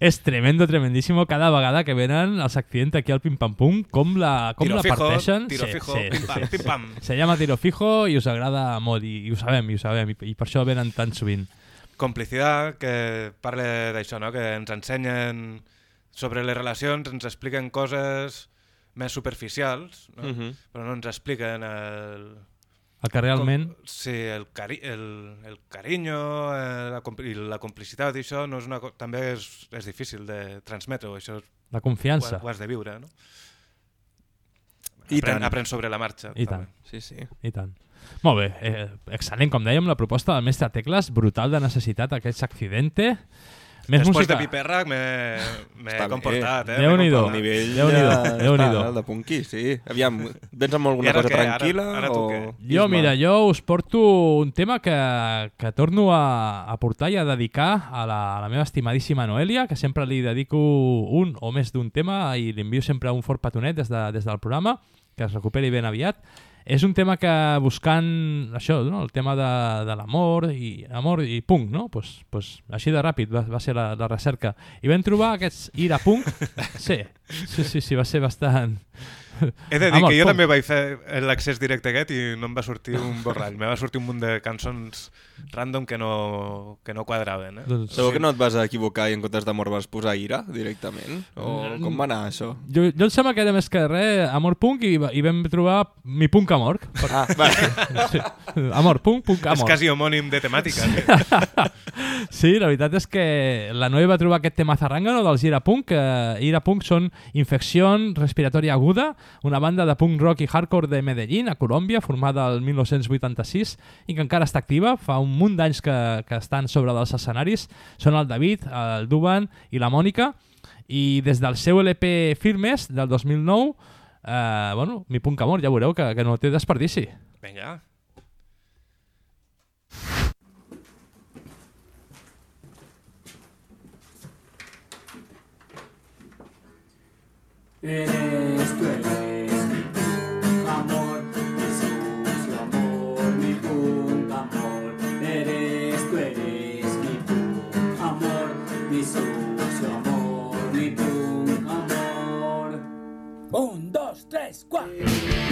És tremendo, tremendíssimo cada vegada que venen els accidents aquí al Pim Pam Pum, com la, com Tiro la fijo, parteixen. tiro fijo, pim pam, pim pam. Se llama tiro fijo i us agrada molt, i, i ho sabem, i ho sabem, i, i per això venen tan sovint. Complicitat, que parla d'això, no? que ens ensenyen sobre les relacions, ens expliquen coses més superficials, no? Mhm. però no ens expliquen el... El que realment... Com, sí, el, cari el, el carinyo eh, la, i la complicitat i això no és una, també és, és difícil de transmetre-ho, això La confiança. ho, ho has de viure, no? I Aprèn, tant. aprèn sobre la marxa. I també. tant. Sí, sí. I tant. Molt bé, eh, excel·lent, com dèiem, la proposta del mestre Tecles, brutal de necessitat aquest accidente. Més Després música. de Piperra m'he comportat, eh? Déu-n'hi-do. Nivell Déu-n'hi-do, de, Déu-n'hi-do. està, de punky, sí. Aviam, vens amb alguna ara cosa què? Ara- tranquil·la ara tu o... Jo, Isma? mira, jo us porto un tema que, que torno a, a portar i a dedicar a la, a la meva estimadíssima Noelia, que sempre li dedico un o més d'un tema i li envio sempre un fort petonet des, de, des del programa, que es recuperi ben aviat. És un tema que buscant això, no? el tema de, de l'amor i amor i punk, no? Pues, pues, així de ràpid va, va ser la, la recerca. I vam trobar aquests Ira Punk. [LAUGHS] Sí, sí, sí, sí va ser bastant... He de dir Amor, que jo punk. també vaig fer l'accés directe aquest i no em va sortir un borrall. Me va sortir un munt de cançons random que no, que no quadraven. Eh? Doncs- Segur que no et vas equivocar i en comptes d'amor vas posar ira directament? O Mm. com va anar això? Jo, jo em sembla que era més que res amor punk i, va- i vam trobar mi punk amor. Per... Ah, vale. sí. Amor punk, punk És amor. quasi homònim de temàtica. Eh? [LAUGHS] Sí, la veritat és que la Noe va trobar aquest tema zarrangano dels Ira Punk, que Ira Punk són Infecció Respiratòria Aguda, una banda de punk rock i hardcore de Medellín, a Colòmbia, formada el 1986 i que encara està activa, fa un munt d'anys que, que estan sobre dels escenaris. Són el David, el Duban i la Mònica, i des del seu LP Firmes, del 2009, eh, bueno, mi punk amor, ja veureu que, que no té desperdici. Vinga. Eres tú, eres Un, dos, tres, cuatro.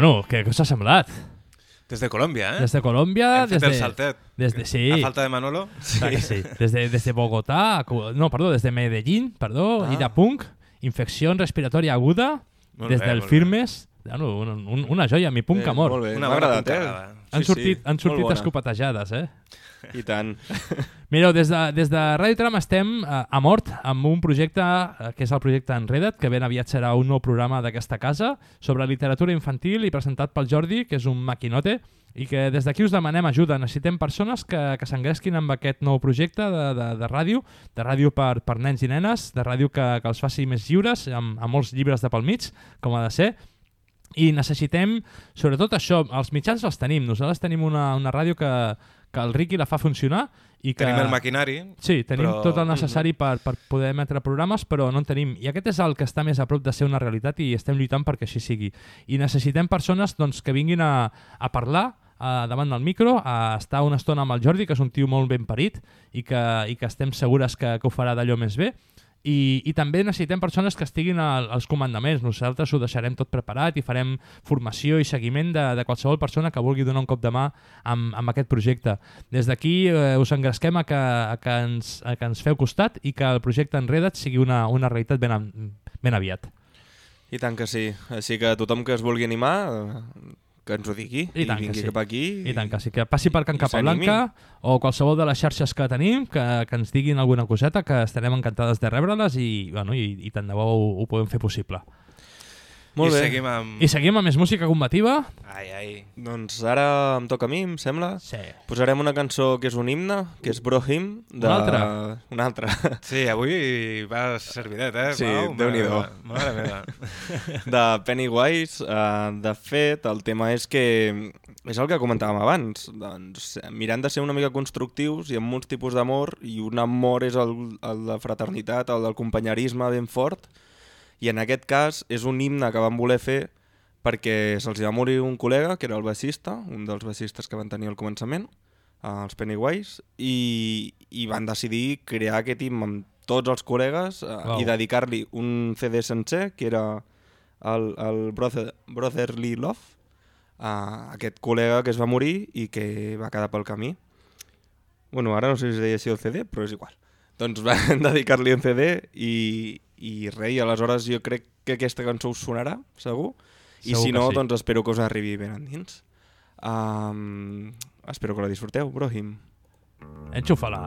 Bueno, què, què us ha semblat? Des de Colòmbia, eh? Des de Colòmbia, Hem fet des de... el saltet. Des de, sí. A falta de Manolo. Clar que sí. [LAUGHS] Des de, des de Bogotà, no, perdó, des de Medellín, perdó, Ah. Ira Punk, infecció respiratòria aguda, Molt des bé, del. Firmes, Bueno, un, un, una joia, mi punt Bé, que mor. molt bé, Una m'ha bona agradat, eh? puntada. Han Sí, sortit, sí, han molt sortit bona. escopetejades, eh? I tant. Mireu, des de, des de Ràdio Tram estem eh, a mort amb un projecte eh, que és el projecte Enreda't, que ben aviat serà un nou programa d'aquesta casa sobre literatura infantil i presentat pel Jordi, que és un maquinote, i que des d'aquí us demanem ajuda. Necessitem persones que, que s'engresquin amb aquest nou projecte de, de, de ràdio, de ràdio per, per nens i nenes, de ràdio que, que els faci més lliures, amb, amb molts llibres de pel mig, com ha de ser, i necessitem, sobretot això, els mitjans els tenim. Nosaltres tenim una, una ràdio que, que el Riqui la fa funcionar i que... Tenim el maquinari, Sí, tenim però- tot el necessari per, per poder emetre programes, però no en tenim. I aquest és el que està més a prop de ser una realitat i estem lluitant perquè així sigui. I necessitem persones doncs, que vinguin a, a parlar a, davant del micro, a estar una estona amb el Jordi, que és un tio molt ben parit i que, i que estem segures que, que ho farà d'allò més bé. I, I també necessitem persones que estiguin al, als comandaments. Nosaltres ho deixarem tot preparat i farem formació i seguiment de, de qualsevol persona que vulgui donar un cop de mà amb, amb aquest projecte. Des d'aquí eh, us engresquem a que, a, que ens, a que ens feu costat i que el projecte Enreda't sigui una, una realitat ben, ben aviat. I tant que sí. Així que tothom que es vulgui animar, que ens ho digui I tant que vingui sí. cap aquí. I tant que sí, que passi per Can i. Capablanca o qualsevol de les xarxes que tenim, que, que ens diguin alguna coseta, que estarem encantades de rebre-les i, bueno, i, i tant de bo ho, ho podem fer possible. Molt I bé. seguim amb... I seguim amb més música combativa. Ai, ai. Doncs ara em toca a mi, em sembla. Sí. Posarem una cançó que és un himne, que és Brohim. De... Una altra? Una altra. Sí, avui va servidet, eh? Sí, Pau? Déu-n'hi-do. Mare meva. [LAUGHS] de Pennywise. Uh, de fet, el tema és que és el que comentàvem abans. Doncs, mirant de ser una mica constructius i amb uns tipus d'amor, i un amor és el, el de fraternitat, el del companyerisme ben fort, i en aquest cas és un himne que van voler fer perquè se'ls va morir un col·lega, que era el baixista, un dels baixistes que van tenir al començament, eh, els Pennywise, i, i van decidir crear aquest himne amb tots els col·legues eh, Wow. i dedicar-li un CD sencer, que era el, el Brother, Brotherly Love, a aquest col·lega que es va morir i que va quedar pel camí. Bueno, ara no sé si es deia així el CD, però és igual. Doncs [LAUGHS] van dedicar-li un CD i, i res, i aleshores jo crec que aquesta cançó us sonarà, segur. I Segur si no, sí. doncs espero que us arribi ben endins. Um, espero que la disfruteu, Brohim. Enxufa-la.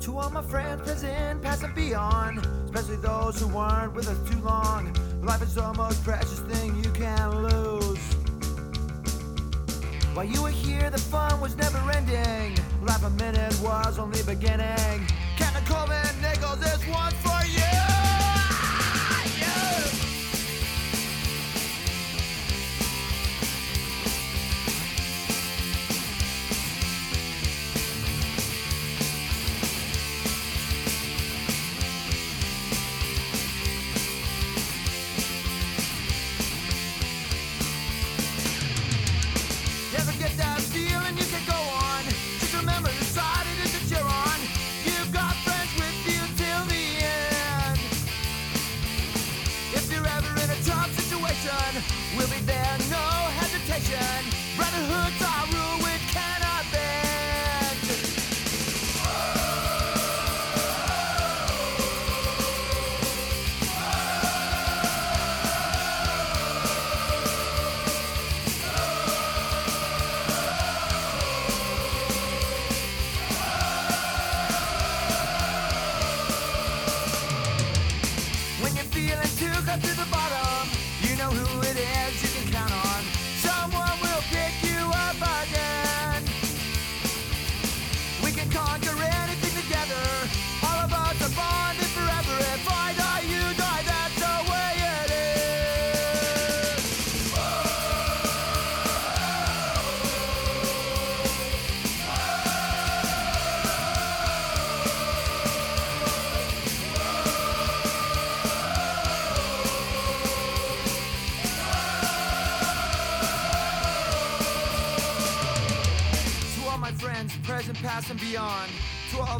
To all my friends, present, past, and beyond, especially those who weren't with us too long. Life is the most precious thing you can lose. While you were here, the fun was never ending. Life a minute was only beginning. Captain Coleman Nichols, this one's for you.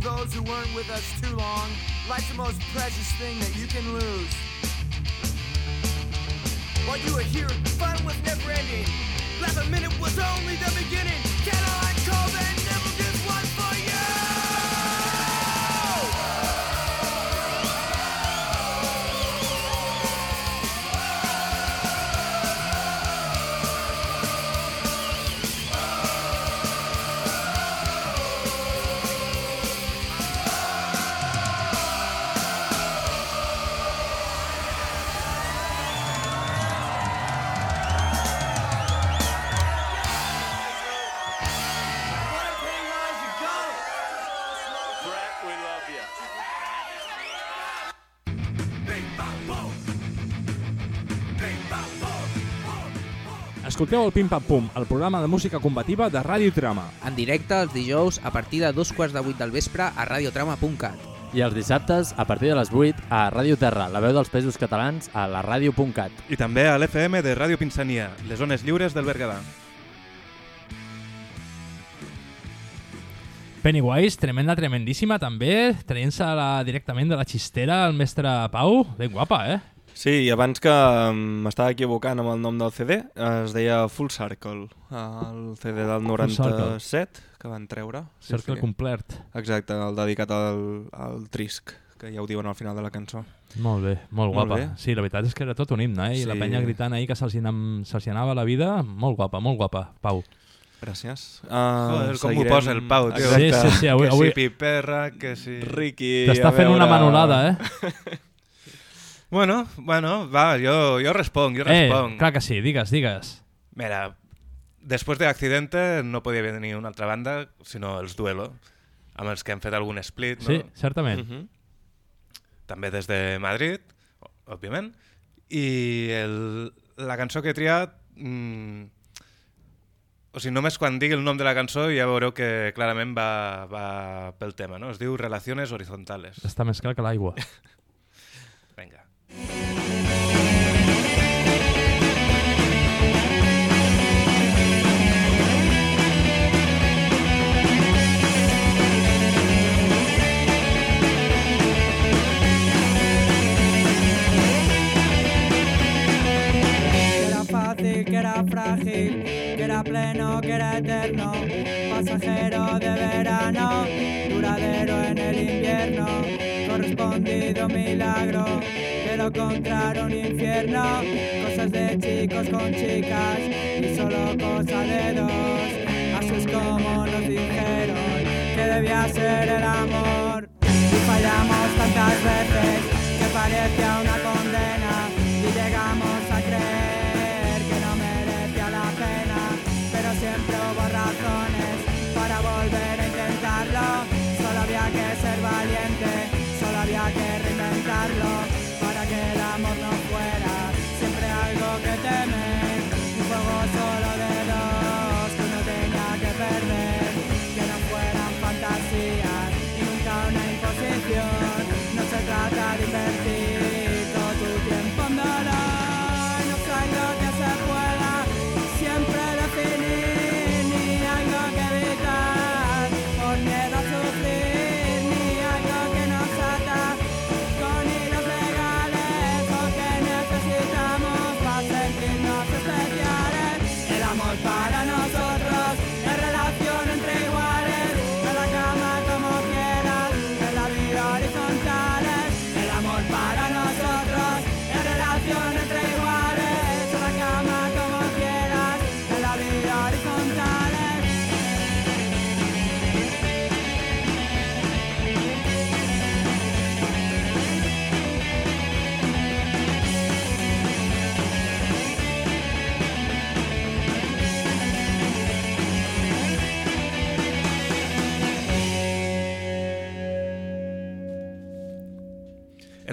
All those who weren't with us too long. Life's the most precious thing that you can lose. While you were here, fun was never ending. Last minute was only the beginning. Can I call Escolteu el Pim Pam Pum, el programa de música combativa de Ràdio Trama. En directe els dijous a partir de dos quarts de vuit del vespre a radiotrama.cat. I els dissabtes, a partir de les 8, a Ràdio Terra, la veu dels països catalans, a la ràdio.cat. I també a l'FM de Ràdio Pinsania, les zones lliures del Berguedà. Pennywise, tremenda, tremendíssima també, traient-se directament de la xistera el mestre Pau. Ben guapa, eh? Sí, i abans que m'estava equivocant amb el nom del CD, es deia Full Circle, el CD del Full Circle. 97 que van treure. Cercle complert. Exacte, el dedicat al, al Trisc, que ja ho diuen al final de la cançó. Molt bé, molt Molt guapa. bé. Sí, la veritat és que era tot un himne, eh? I la Sí. penya gritant ahir que se'ls anam- se'ls anava la vida, molt guapa, molt guapa, Pau. Gràcies. Uh, Joder, com m'ho posa el Pau, tio. Sí, sí, sí, avui- que avui- si Piperra, que si... Ricky, T'està fent una veure- manolada, eh? [LAUGHS] Bueno, bueno, va, jo, jo responc, jo Eh, responc. clar que sí, digues, digues. Mira, després de Accidente no podia venir una altra banda, sinó els Duelo, amb els que hem fet algun split, no? Sí, certament. Mhm. També des de Madrid, òbviament, i el, la cançó que he triat... Mm, o sigui, només quan digui el nom de la cançó ja veureu que clarament va, va pel tema, no? Es diu Relaciones Horizontales. Està més clar que l'aigua. [LAUGHS] Que era frágil, que era pleno, que era eterno, pasajero de verano, duradero en el invierno, correspondido milagro, que lo contrario un infierno, cosas de chicos con chicas y solo cosa de dos, así es como nos dijeron que debía ser el amor. Y fallamos tantas veces que parecía una condena. Y llegamos a creer que no merecía la pena, pero siempre hubo razones para volver a intentarlo. Solo había que ser valiente, solo había que reinventarlo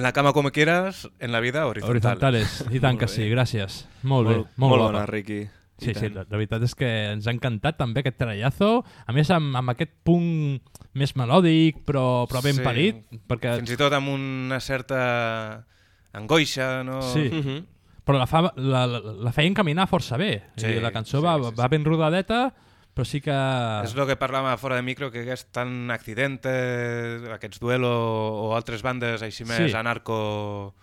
la cama como quieras, en la vida horizontales. Horizontales, [LAUGHS] i tant Molt que bé. sí, gràcies. Molt, bé, Molt- molt, molt guapa. bona, Riqui. Sí, sí, la, la veritat és que ens ha encantat també aquest trellazo. A més, amb, amb aquest punt més melòdic, però, però ben Sí. parit. Perquè... Fins i tot amb una certa angoixa, no? Sí, però la, fa, la, la, la feien caminar força bé. Sí, I la cançó sí, va, sí, va ben rodadeta, però sí que... És el que parlàvem fora de micro, que és tan accidente, aquests duelo o altres bandes així més Sí. anarco...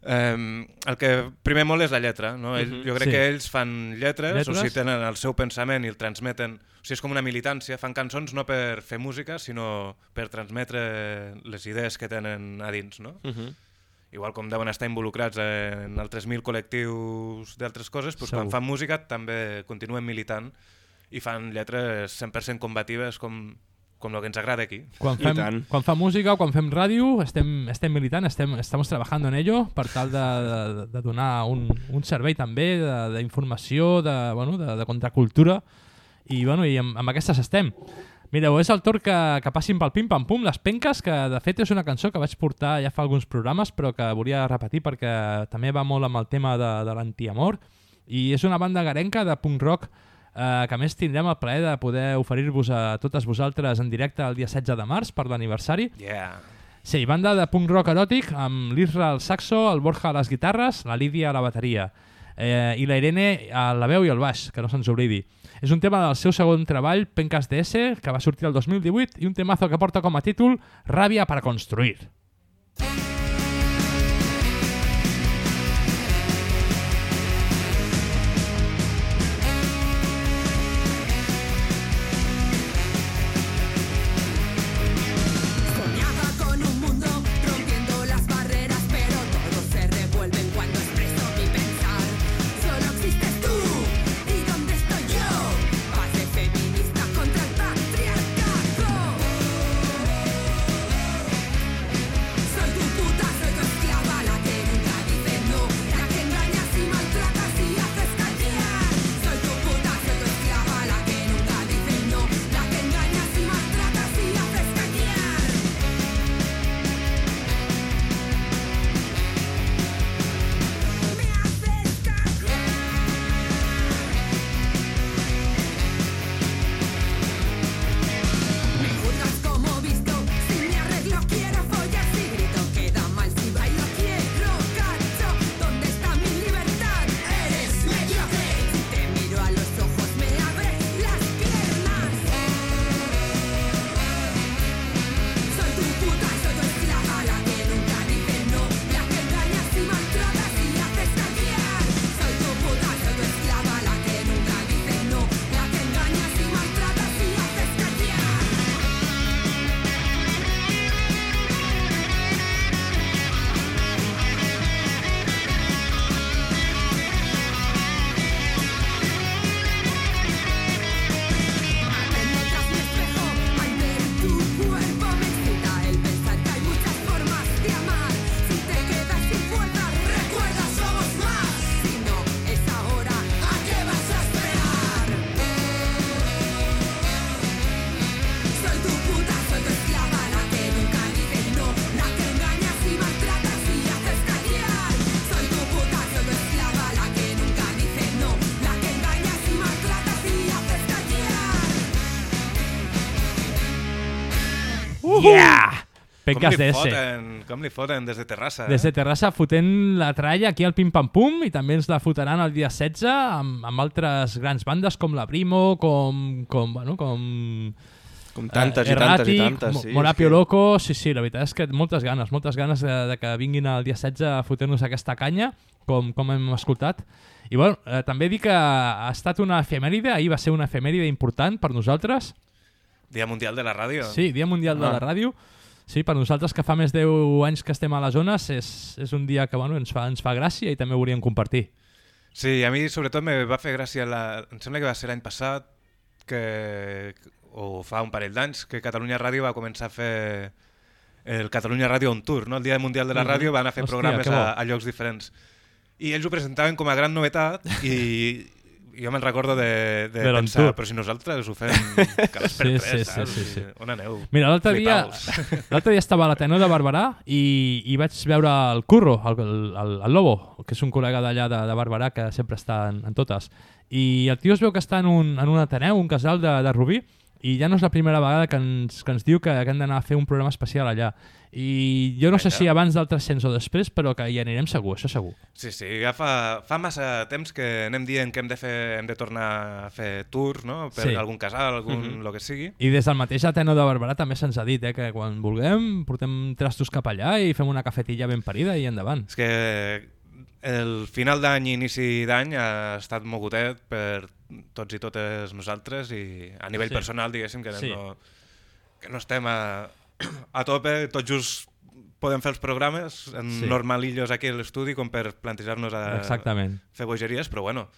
Eh, el que primer molt és la lletra, no? Ell, Mhm. Jo crec Sí. que ells fan lletres, Lletres. o sigui, tenen el seu pensament i el transmeten... O sigui, és com una militància, fan cançons no per fer música, sinó per transmetre les idees que tenen a dins, no? Mhm. Igual com deuen estar involucrats en altres mil col·lectius d'altres coses, doncs quan fan música també continuen militant i fan lletres 100% combatives com, com el que ens agrada aquí. Quan fem, quan fa música o quan fem ràdio estem, estem militant, estem, estamos trabajando en ello per tal de, de, de donar un, un servei també de- d'informació, de, de, bueno, de, de contracultura i, bueno, i amb, amb aquestes estem. Mireu, és el torn que, que passin pel pim-pam-pum les penques, que de fet és una cançó que vaig portar ja fa alguns programes però que volia repetir perquè també va molt amb el tema de, de l'antiamor I és una banda garenca de punk rock eh, que més tindrem el plaer de poder oferir-vos a totes vosaltres en directe el dia 16 de març per l'aniversari. Yeah. Sí, banda de punk rock eròtic amb l'Isra al saxo, el Borja a les guitarres, la Lídia a la bateria eh, i la Irene a la veu i el baix, que no se'ns oblidi. És un tema del seu segon treball, Pencas DS, que va sortir el 2018 i un temazo que porta com a títol Ràbia para construir. Soñaba Pencas com li foten, com li foten des de Terrassa, eh? Des de Terrassa fotent la tralla aquí al Pim Pam Pum i també ens la fotran el dia 16 amb, amb altres grans bandes com la Primo, com... com, bueno, com Com tantes eh, i tantes i tantes, sí, Morapio que- Loco, sí, sí, la veritat és que moltes ganes, moltes ganes de, de que vinguin el dia 16 a fotre-nos aquesta canya, com, com hem escoltat. I bueno, eh, també dir que ha estat una efemèride, ahir va ser una efemèride important per nosaltres, Dia Mundial de la Ràdio. Sí, Dia Mundial de Ah. la Ràdio. Sí, per nosaltres que fa més de 10 anys que estem a les zones és, és un dia que bueno, ens, fa, ens fa gràcia i també ho volíem compartir. Sí, a mi sobretot me va fer gràcia, la... em sembla que va ser l'any passat, que... o fa un parell d'anys, que Catalunya Ràdio va començar a fer el Catalunya Ràdio on Tour, no? el Dia Mundial de la Mhm. Ràdio van a fer Hòstia, programes a, a llocs diferents. I ells ho presentaven com a gran novetat i jo me'n recordo de, de, l'on pensar, però si nosaltres ho fem cada [LAUGHS] per Sí, tres, sí, sí, sí, sí. On aneu? Mira, l'altre dia, [LAUGHS] l'altre dia estava a l'Ateneu de Barberà i, i vaig veure el Curro, el, el, el Lobo, que és un col·lega d'allà de, de Barberà que sempre està en, en totes. I el tio es veu que està en un, en un Ateneu, un casal de, de Rubí, i ja no és la primera vegada que ens, que ens diu que, que hem d'anar a fer un programa especial allà. I jo no sé si abans del 300 o després, però que hi anirem segur, això segur. Sí, sí, ja fa, fa massa temps que anem dient que hem de, fer, hem de tornar a fer tours, no? Per Sí. algun casal, algun, Mhm. lo que sigui. I des del mateix Ateneu de Barberà també se'ns ha dit eh, que quan vulguem portem trastos cap allà i fem una cafetilla ben parida i endavant. És que el final d'any i inici d'any ha estat mogudet per tots i totes nosaltres i a nivell Sí. personal, diguéssim, que, Sí. no, que no estem a, a tope, tot just podem fer els programes en Sí. normalillos aquí a l'estudi com per plantejar-nos a Exactament. fer bogeries, però bueno,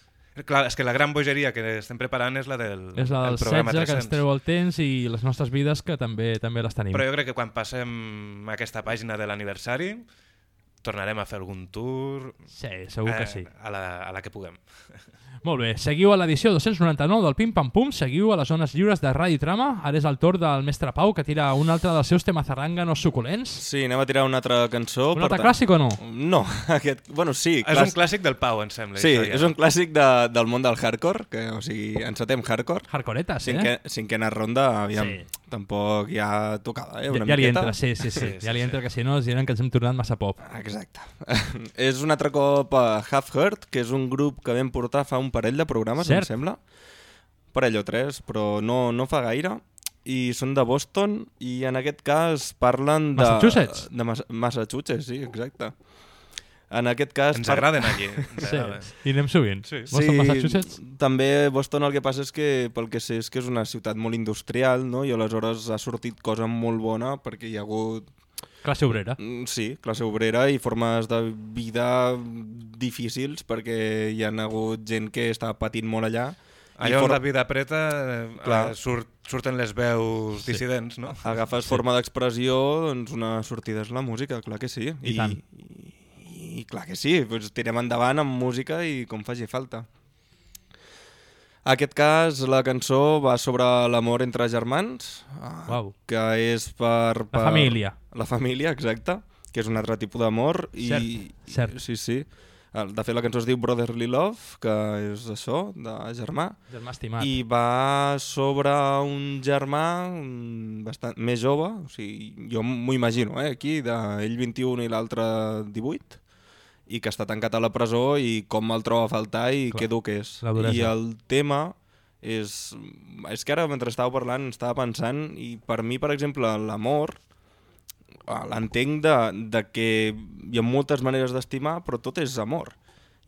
clar, és que la gran bogeria que estem preparant és la del, És la el del programa 16 que 300. ens treu el temps i les nostres vides que també també les tenim. Però jo crec que quan passem aquesta pàgina de l'aniversari tornarem a fer algun tour. Sí, segur que sí. A la, a la que puguem. [LAUGHS] Molt bé, seguiu a l'edició 299 del Pim Pam Pum, seguiu a les zones lliures de Ràdio Trama, ara és el torn del mestre Pau que tira un altre dels seus temes zarranganos suculents. Sí, anem a tirar una altra cançó. Un altre tant- clàssic o no? No, [LAUGHS] aquest, bueno, sí. És un clàssic del Pau, em sembla. Sí, això ja. és un clàssic de, del món del hardcore, que, o sigui, encetem hardcore. Hardcoretes, eh? Cinquè, cinquena ronda, aviam, Sí. Tampoc ja tocada, eh, una ja, ja li entra, sí, sí, sí, ja li entra, que si no ens diran que ens hem tornat massa pop. Exacte. [LAUGHS] és un altre cop a Half Heart, que és un grup que vam portar fa un parell de programes, Cert. em sembla. Parell o tres, però no, no fa gaire. I són de Boston i en aquest cas parlen de... Massachusetts? De Mas Massachusetts, sí, exacte. En aquest cas... Ens agraden aquí, ens Sí, i anem sovint. Sí. Boston, Massachusetts? També Boston el que passa és que, pel que sé, és que és una ciutat molt industrial, no? I aleshores ha sortit cosa molt bona perquè hi ha hagut Classe obrera. Mm, Sí, classe obrera i formes de vida difícils perquè hi ha hagut gent que està patint molt allà. I Allà on for- la vida apreta eh, Clar. eh, surt, surten les veus Sí. dissidents, no? Agafes forma d'expressió, doncs una sortida és la música, clar que sí. I tant. I, i clar que sí, doncs tirem endavant amb música i com faci falta. En aquest cas, la cançó va sobre l'amor entre germans, ah, Uau. que és per, per... família. La família, exacte, que és un altre tipus d'amor. i Cert. Sí, sí. De fet, la cançó es diu Brotherly Love, que és això, de germà. Germà estimat. I va sobre un germà bastant més jove, o sigui, jo m'ho imagino, eh, aquí, de ell 21 i l'altre 18, i que està tancat a la presó i com el troba a faltar i Clar, què dur que és. I el tema és... És que ara, mentre estàveu parlant, estava pensant, i per mi, per exemple, l'amor, ah, l'entenc de, de que hi ha moltes maneres d'estimar, però tot és amor.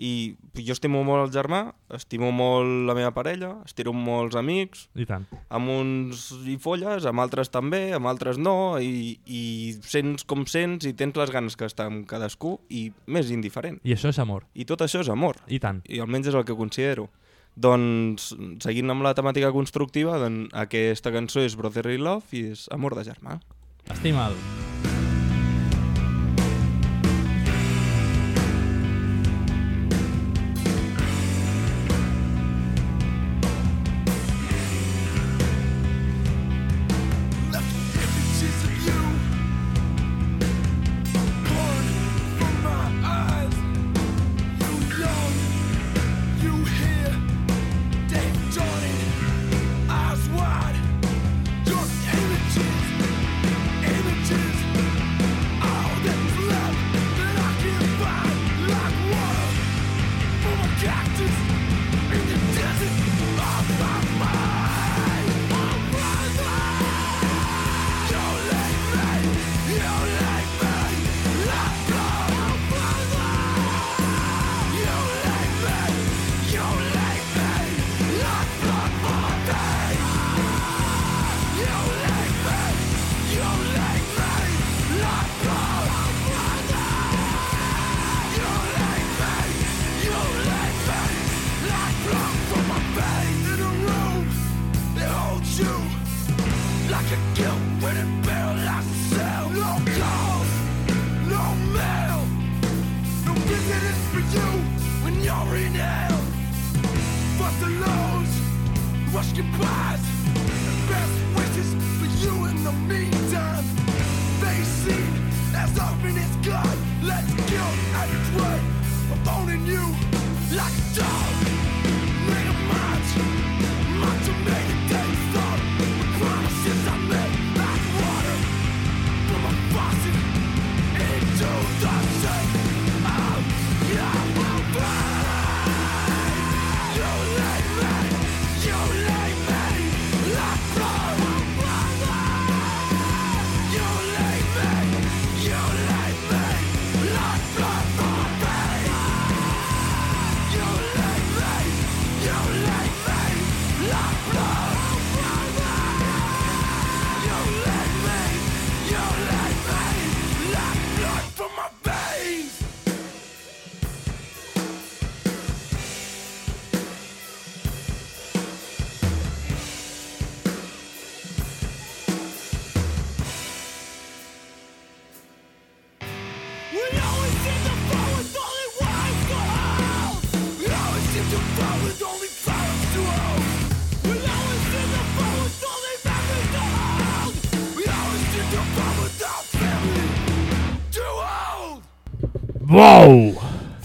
I jo estimo molt el germà, estimo molt la meva parella, estimo molts amics, I tant. amb uns hi folles, amb altres també, amb altres no, i, i sents com sents i tens les ganes que està amb cadascú i més indiferent. I això és amor. I tot això és amor. I tant. I almenys és el que considero. Doncs, seguint amb la temàtica constructiva, doncs, aquesta cançó és Brotherly Love i és amor de germà. Estima'l. Images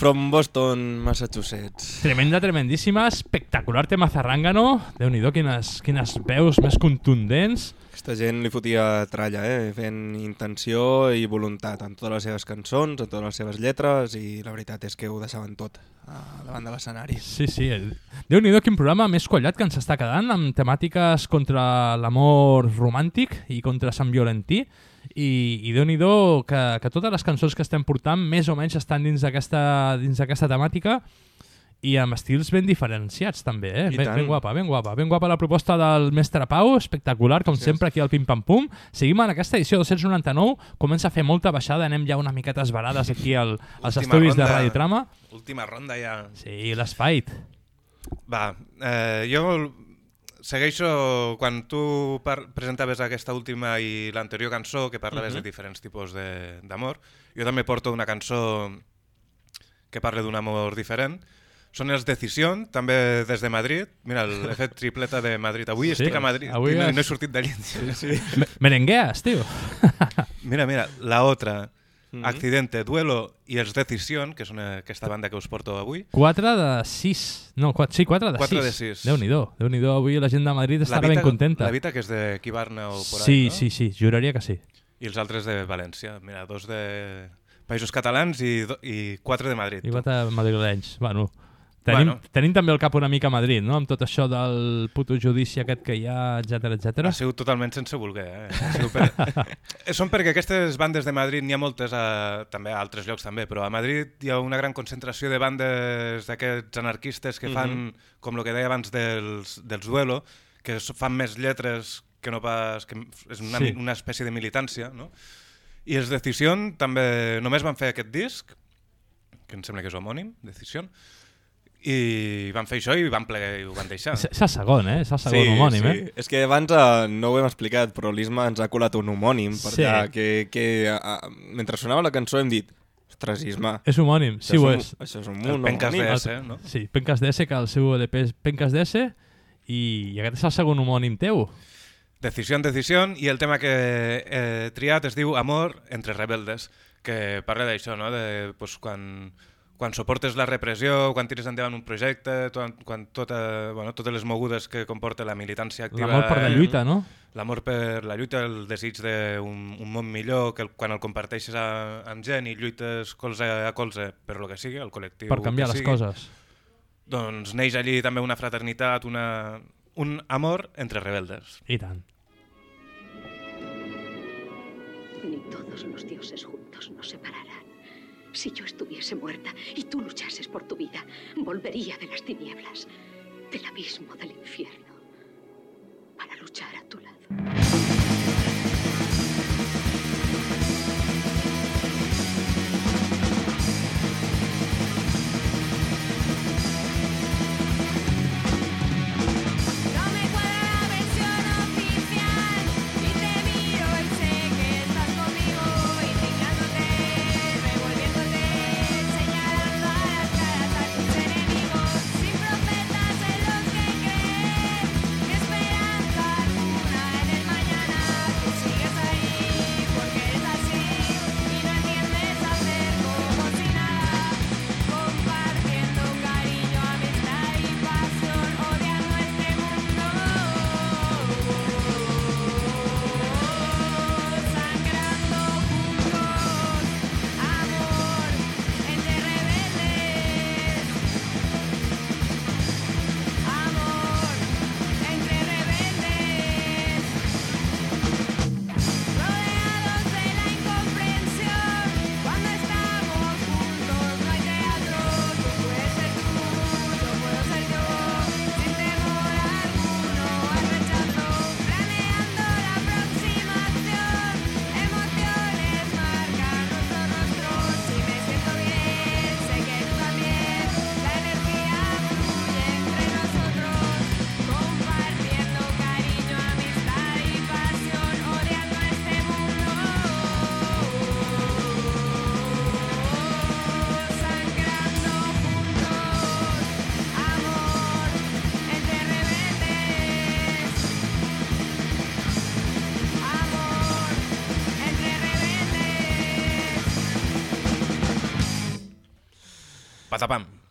From Boston, Massachusetts. Tremenda, tremendíssima, espectacular tema zarrangano. Déu-n'hi-do, quines, quines veus més contundents. Aquesta gent li fotia tralla, eh? fent intenció i voluntat en totes les seves cançons, en totes les seves lletres, i la veritat és que ho deixaven tot a davant de l'escenari. Sí, sí. Déu-n'hi-do quin programa més quallat que ens està quedant amb temàtiques contra l'amor romàntic i contra Sant Violentí i, i déu-n'hi-do que, que totes les cançons que estem portant més o menys estan dins d'aquesta dins d'aquesta temàtica i amb estils ben diferenciats també, eh? Ben, ben guapa, ben guapa. Ben guapa la proposta del mestre Pau, espectacular, com Gràcies. sempre aquí al Pim Pam Pum. Seguim en aquesta edició 299, comença a fer molta baixada, anem ja una miqueta esbarades aquí al, als Última estudis de ronda. Radio Trama. Última ronda ja. Sí, l'Espai. Va, eh, jo segueixo... Quan tu presentaves aquesta última i l'anterior cançó, que parlaves Mhm. de diferents tipus de- d'amor, jo també porto una cançó que parla d'un amor diferent. Són els Decision, també des de Madrid. Mira, el- he fet tripleta de Madrid. Avui Sí, estic a Madrid avui i no, has- no he sortit d'allí. Sí, sí. [LAUGHS] Me- Merengueas, tio. Mira, mira, la otra, Mhm. Accidente, Duelo i els Decision, que és una, aquesta banda que us porto avui. 4 de 6. No, 4, sí, 4 de 6. Quatre de sis. Déu-n'hi-do. Déu-n'hi-do, avui la gent de Madrid estarà ben contenta. La Vita, que és de Quibarna o por sí, ahí, no? sí, sí, juraria que sí. I els altres de València. Mira, dos de Països Catalans i, do, i quatre de Madrid. I 4 madrilenys. Bueno, tenim, Bueno. tenim també el cap una mica a Madrid, no? Amb tot això del puto judici aquest que hi ha, etc etc. Ha sigut totalment sense voler. Eh? Per... [LAUGHS] Són perquè aquestes bandes de Madrid, n'hi ha moltes a, també a altres llocs també, però a Madrid hi ha una gran concentració de bandes d'aquests anarquistes que fan, Mhm. com el que deia abans dels, dels duelo, que fan més lletres que no pas... que és una, Sí. sí. una espècie de militància, no? I els Decision també només van fer aquest disc, que em sembla que és homònim, Decision, i van fer això i van plegar i ho van deixar. És segon, eh? És el segon homònim, sí. eh? És que abans eh, no ho hem explicat, però l'Isma ens ha colat un homònim per Sí. allà, que, que eh, mentre sonava la cançó hem dit ostres, Isma... És homònim, això sí ho un- és. Això és un, un Pencas homònim. DS, no? Sí, Pencas DS, que el seu LP és Pencas DS, i, i aquest és el segon homònim teu. Decisió, decisió, i el tema que he triat es diu Amor entre rebeldes, que parla d'això, no? de, pues, quan, quan suportes la repressió, quan tires endavant un projecte, quan, quan tota, bueno, totes les mogudes que comporta la militància activa... L'amor per la lluita, no? L'amor per la lluita, el desig d'un un món millor, que el, quan el comparteixes a, amb gent i lluites colze a colze per lo que sigui, el col·lectiu Per canviar que les sigui, coses. Doncs neix allí també una fraternitat, una, un amor entre rebeldes. I tant. Ni todos los dioses juntos nos separarán. Si yo estuviese muerta y tú luchases por tu vida, volvería de las tinieblas, del abismo del infierno, para luchar a tu lado.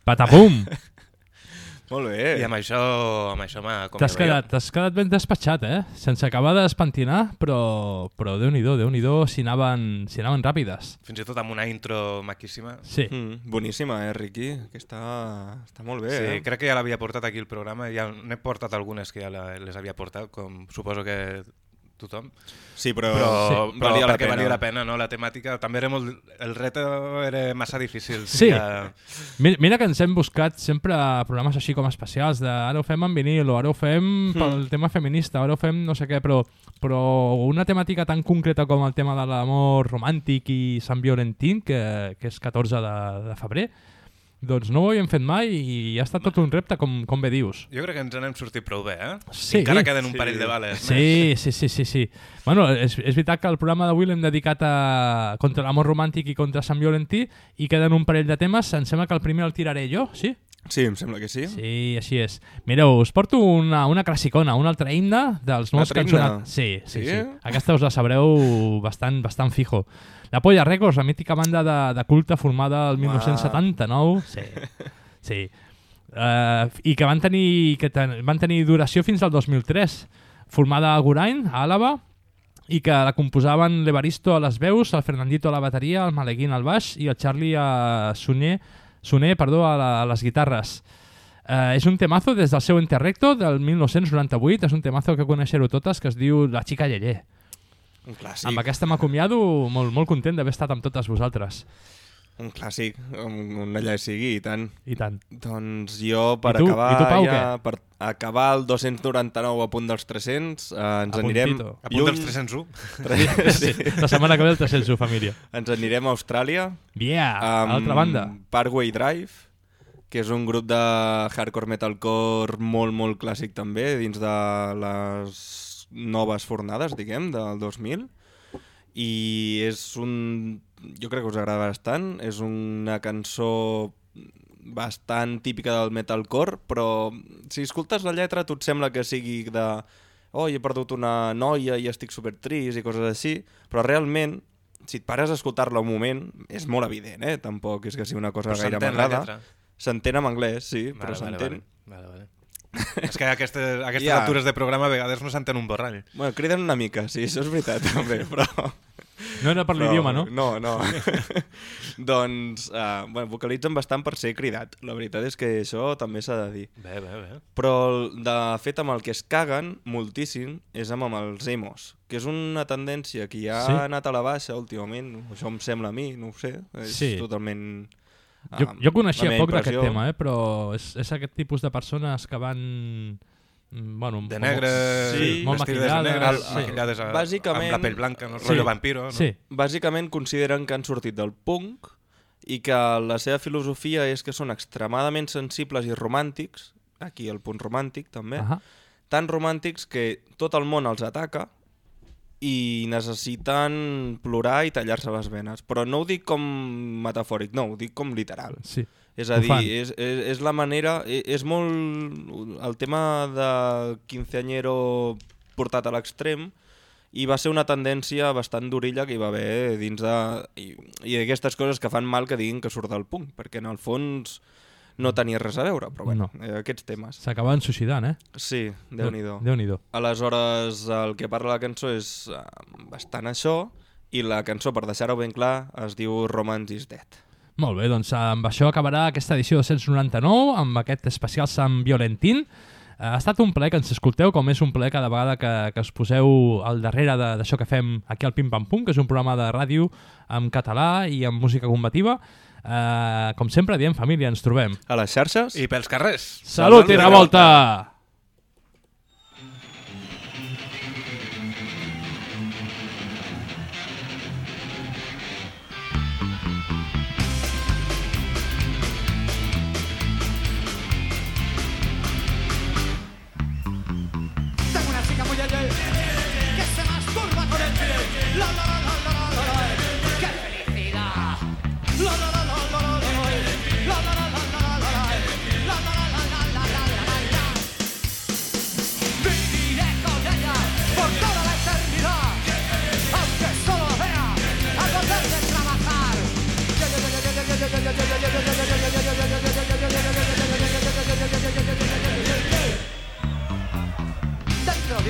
Patapum! [LAUGHS] Molt bé. I amb això, amb això m'ha... T'has quedat, t'has quedat ben despatxat, eh? Sense acabar de despentinar, però, però Déu-n'hi-do, déu nhi déu si anaven, si anaven ràpides. Fins i tot amb una intro maquíssima. Sí. Mm, boníssima, eh, Riqui? Que està, està molt bé, sí, eh? crec que ja l'havia portat aquí el programa, ja n'he portat algunes que ja la, les havia portat, com suposo que tothom. Sí, però- però, Sí. però Valia la pena. valia la pena, no? La temàtica també era molt... El reto era massa difícil. Sí. Ja... Mira, mira que ens hem buscat sempre programes així com especials, de ara ho fem en vinil, o ara ho fem pel tema feminista, ara ho fem no sé què, però, però una temàtica tan concreta com el tema de l'amor romàntic i Sant Violentín, que, que és 14 de, de febrer, doncs no ho havíem fet mai i ha estat tot un repte, com, com bé dius. Jo crec que ens n'hem sortit prou bé, eh? Sí. Encara queden un parell de bales Sí, sí, sí, sí, sí. Bueno, és, és veritat que el programa d'avui l'hem dedicat a contra l'amor romàntic i contra Sant Violentí i queden un parell de temes. Em sembla que el primer el tiraré jo, sí? Sí, em sembla que sí. Sí, així és. Mireu, us porto una, una classicona, un altre himne dels nous cançonats. Sí, sí, sí, Sí? Aquesta us la sabreu bastant, bastant fijo. La Polla Records, la mítica banda de, de culte formada el 1979. Sí, sí. Uh, I que van tenir, que ten, van tenir duració fins al 2003. Formada a Gurain, a Àlava, i que la composaven l'Evaristo a les veus, el Fernandito a la bateria, el Maleguín al baix i el Charlie a Soner, Soner perdó, a, la, a les guitarres. Uh, és un temazo des del seu Interrecto del 1998, és un temazo que coneixereu totes que es diu La xica Lleller. Un clàssic. Amb aquesta m'acomiado molt, molt content d'haver estat amb totes vosaltres. Un clàssic, on, allà sigui, i tant. I tant. Doncs jo, per I tu? acabar I tu, Pau, ja, què? per acabar el 299 a punt dels 300, eh, ens A anirem... puntito. A punt dels 301? [LAUGHS] Sí, la setmana que ve el 301, família. Ens anirem a Austràlia. Yeah, a l'altra banda. Parkway Drive, que és un grup de hardcore metalcore molt, molt clàssic també, dins de les noves fornades, diguem, del 2000. I és un... Jo crec que us agrada bastant. És una cançó bastant típica del metalcore, però si escoltes la lletra tu et sembla que sigui de oh, he perdut una noia i estic super trist i coses així, però realment si et pares a escoltar-la un moment, és molt evident, eh? Tampoc és que sigui una cosa Però gaire m'agrada. S'entén en anglès, sí, però Vale, vale, s'entén. Vale, vale, vale. [LAUGHS] És que a aquestes, a aquestes Ja. altures de programa a vegades no s'entén un borrall. Bueno, criden una mica, sí, això és veritat, [LAUGHS] també, però... No era per l'idioma, no? No, no. [LAUGHS] doncs, uh, bueno, vocalitzen bastant per ser cridat. La veritat és que això també s'ha de dir. Bé, bé, bé. Però, de fet, amb el que es caguen moltíssim és amb, amb els emos, que és una tendència que ja Sí. ha anat a la baixa últimament, això em sembla a mi, no ho sé, és Sí. totalment... Jo, jo coneixia poc d'aquest tema, eh? però és, és aquest tipus de persones que van... mm, Bueno, De negre, sí, molt vestides de maquillades. negre, sí. maquillades a- Bàsicament, amb la pell blanca, no? Rotllo vampiro, no? Sí. Bàsicament consideren que han sortit del punk i que la seva filosofia és que són extremadament sensibles i romàntics, aquí el punt romàntic també, Ahà. tan romàntics que tot el món els ataca i necessiten plorar i tallar-se les venes. Però no ho dic com metafòric, no, ho dic com literal. Sí. És a dir, és, és, és la manera... És, és molt... El tema de quinceañero portat a l'extrem i va ser una tendència bastant d'orilla que hi va haver dins de... I, i d'aquestes coses que fan mal que diguin que surt del punk, perquè en el fons no tenia res a veure, però bueno, No. eh, aquests temes. S'acaben suïcidant, eh? Sí, Déu-n'hi-do. Déu-n'hi-do. Aleshores, el que parla la cançó és eh, bastant això, i la cançó, per deixar-ho ben clar, es diu Romance is Dead. Molt bé, doncs amb això acabarà aquesta edició 299, amb aquest especial Sant Violentín. Eh, Ha estat un plaer que ens escolteu, com és un plaer cada vegada que, que us poseu al darrere de- d'això que fem aquí al Pim Pam Pum, que és un programa de ràdio en català i amb música combativa. Eh, com sempre diem, família, ens trobem. A les xarxes? I pels carrers. Salut i revolta! Tengo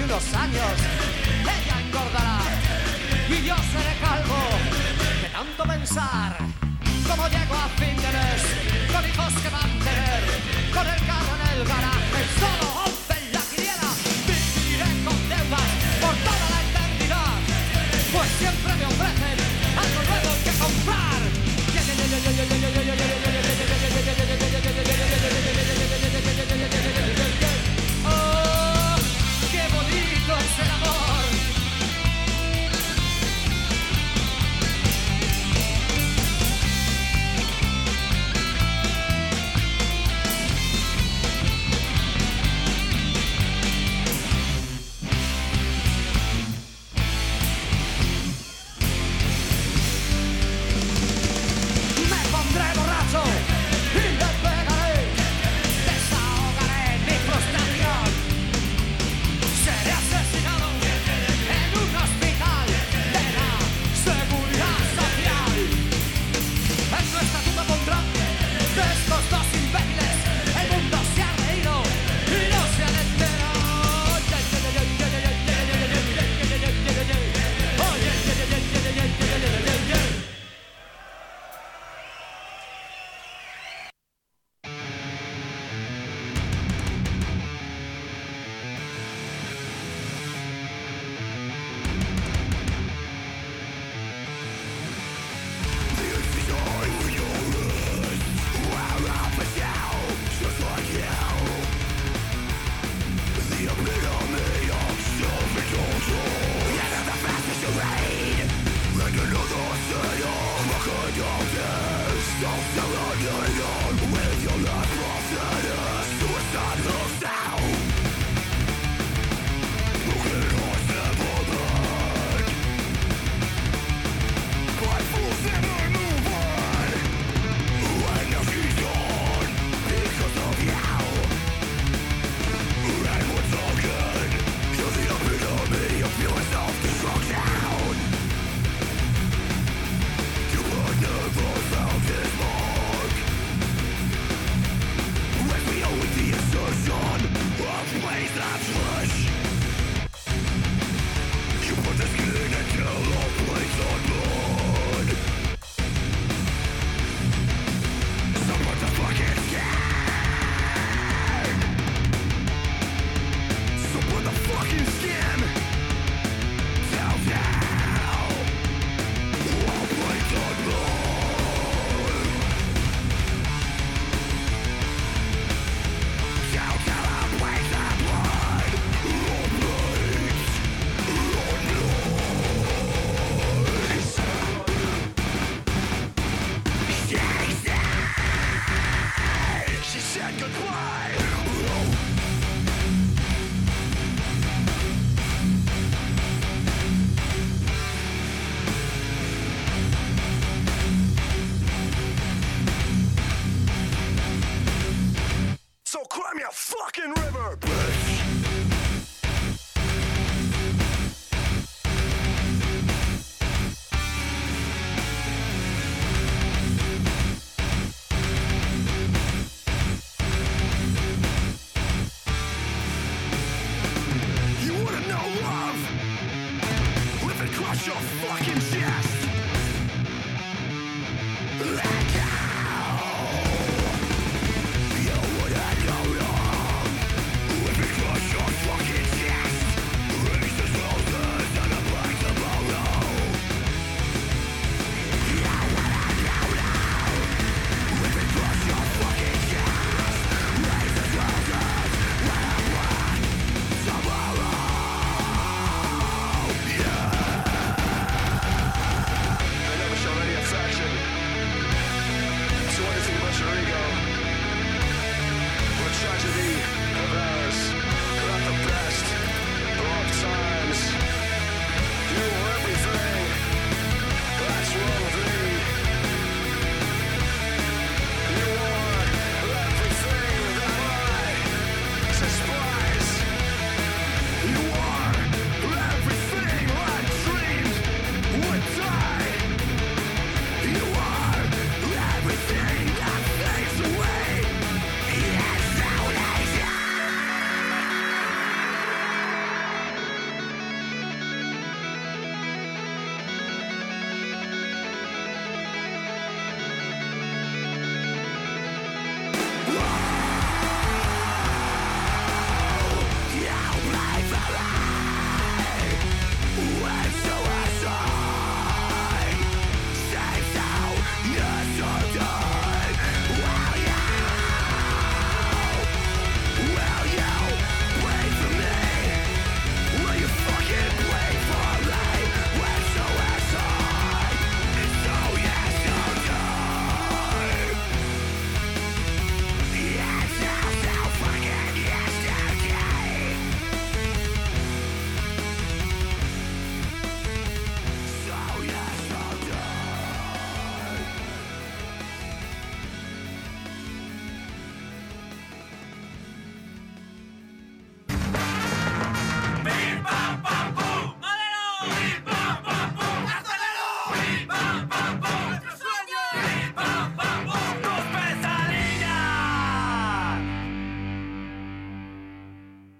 unos años ella engordará y yo seré calvo de tanto pensar. Cómo llego a fin de mes, con hijos que mantener, con el carro en el garaje, solo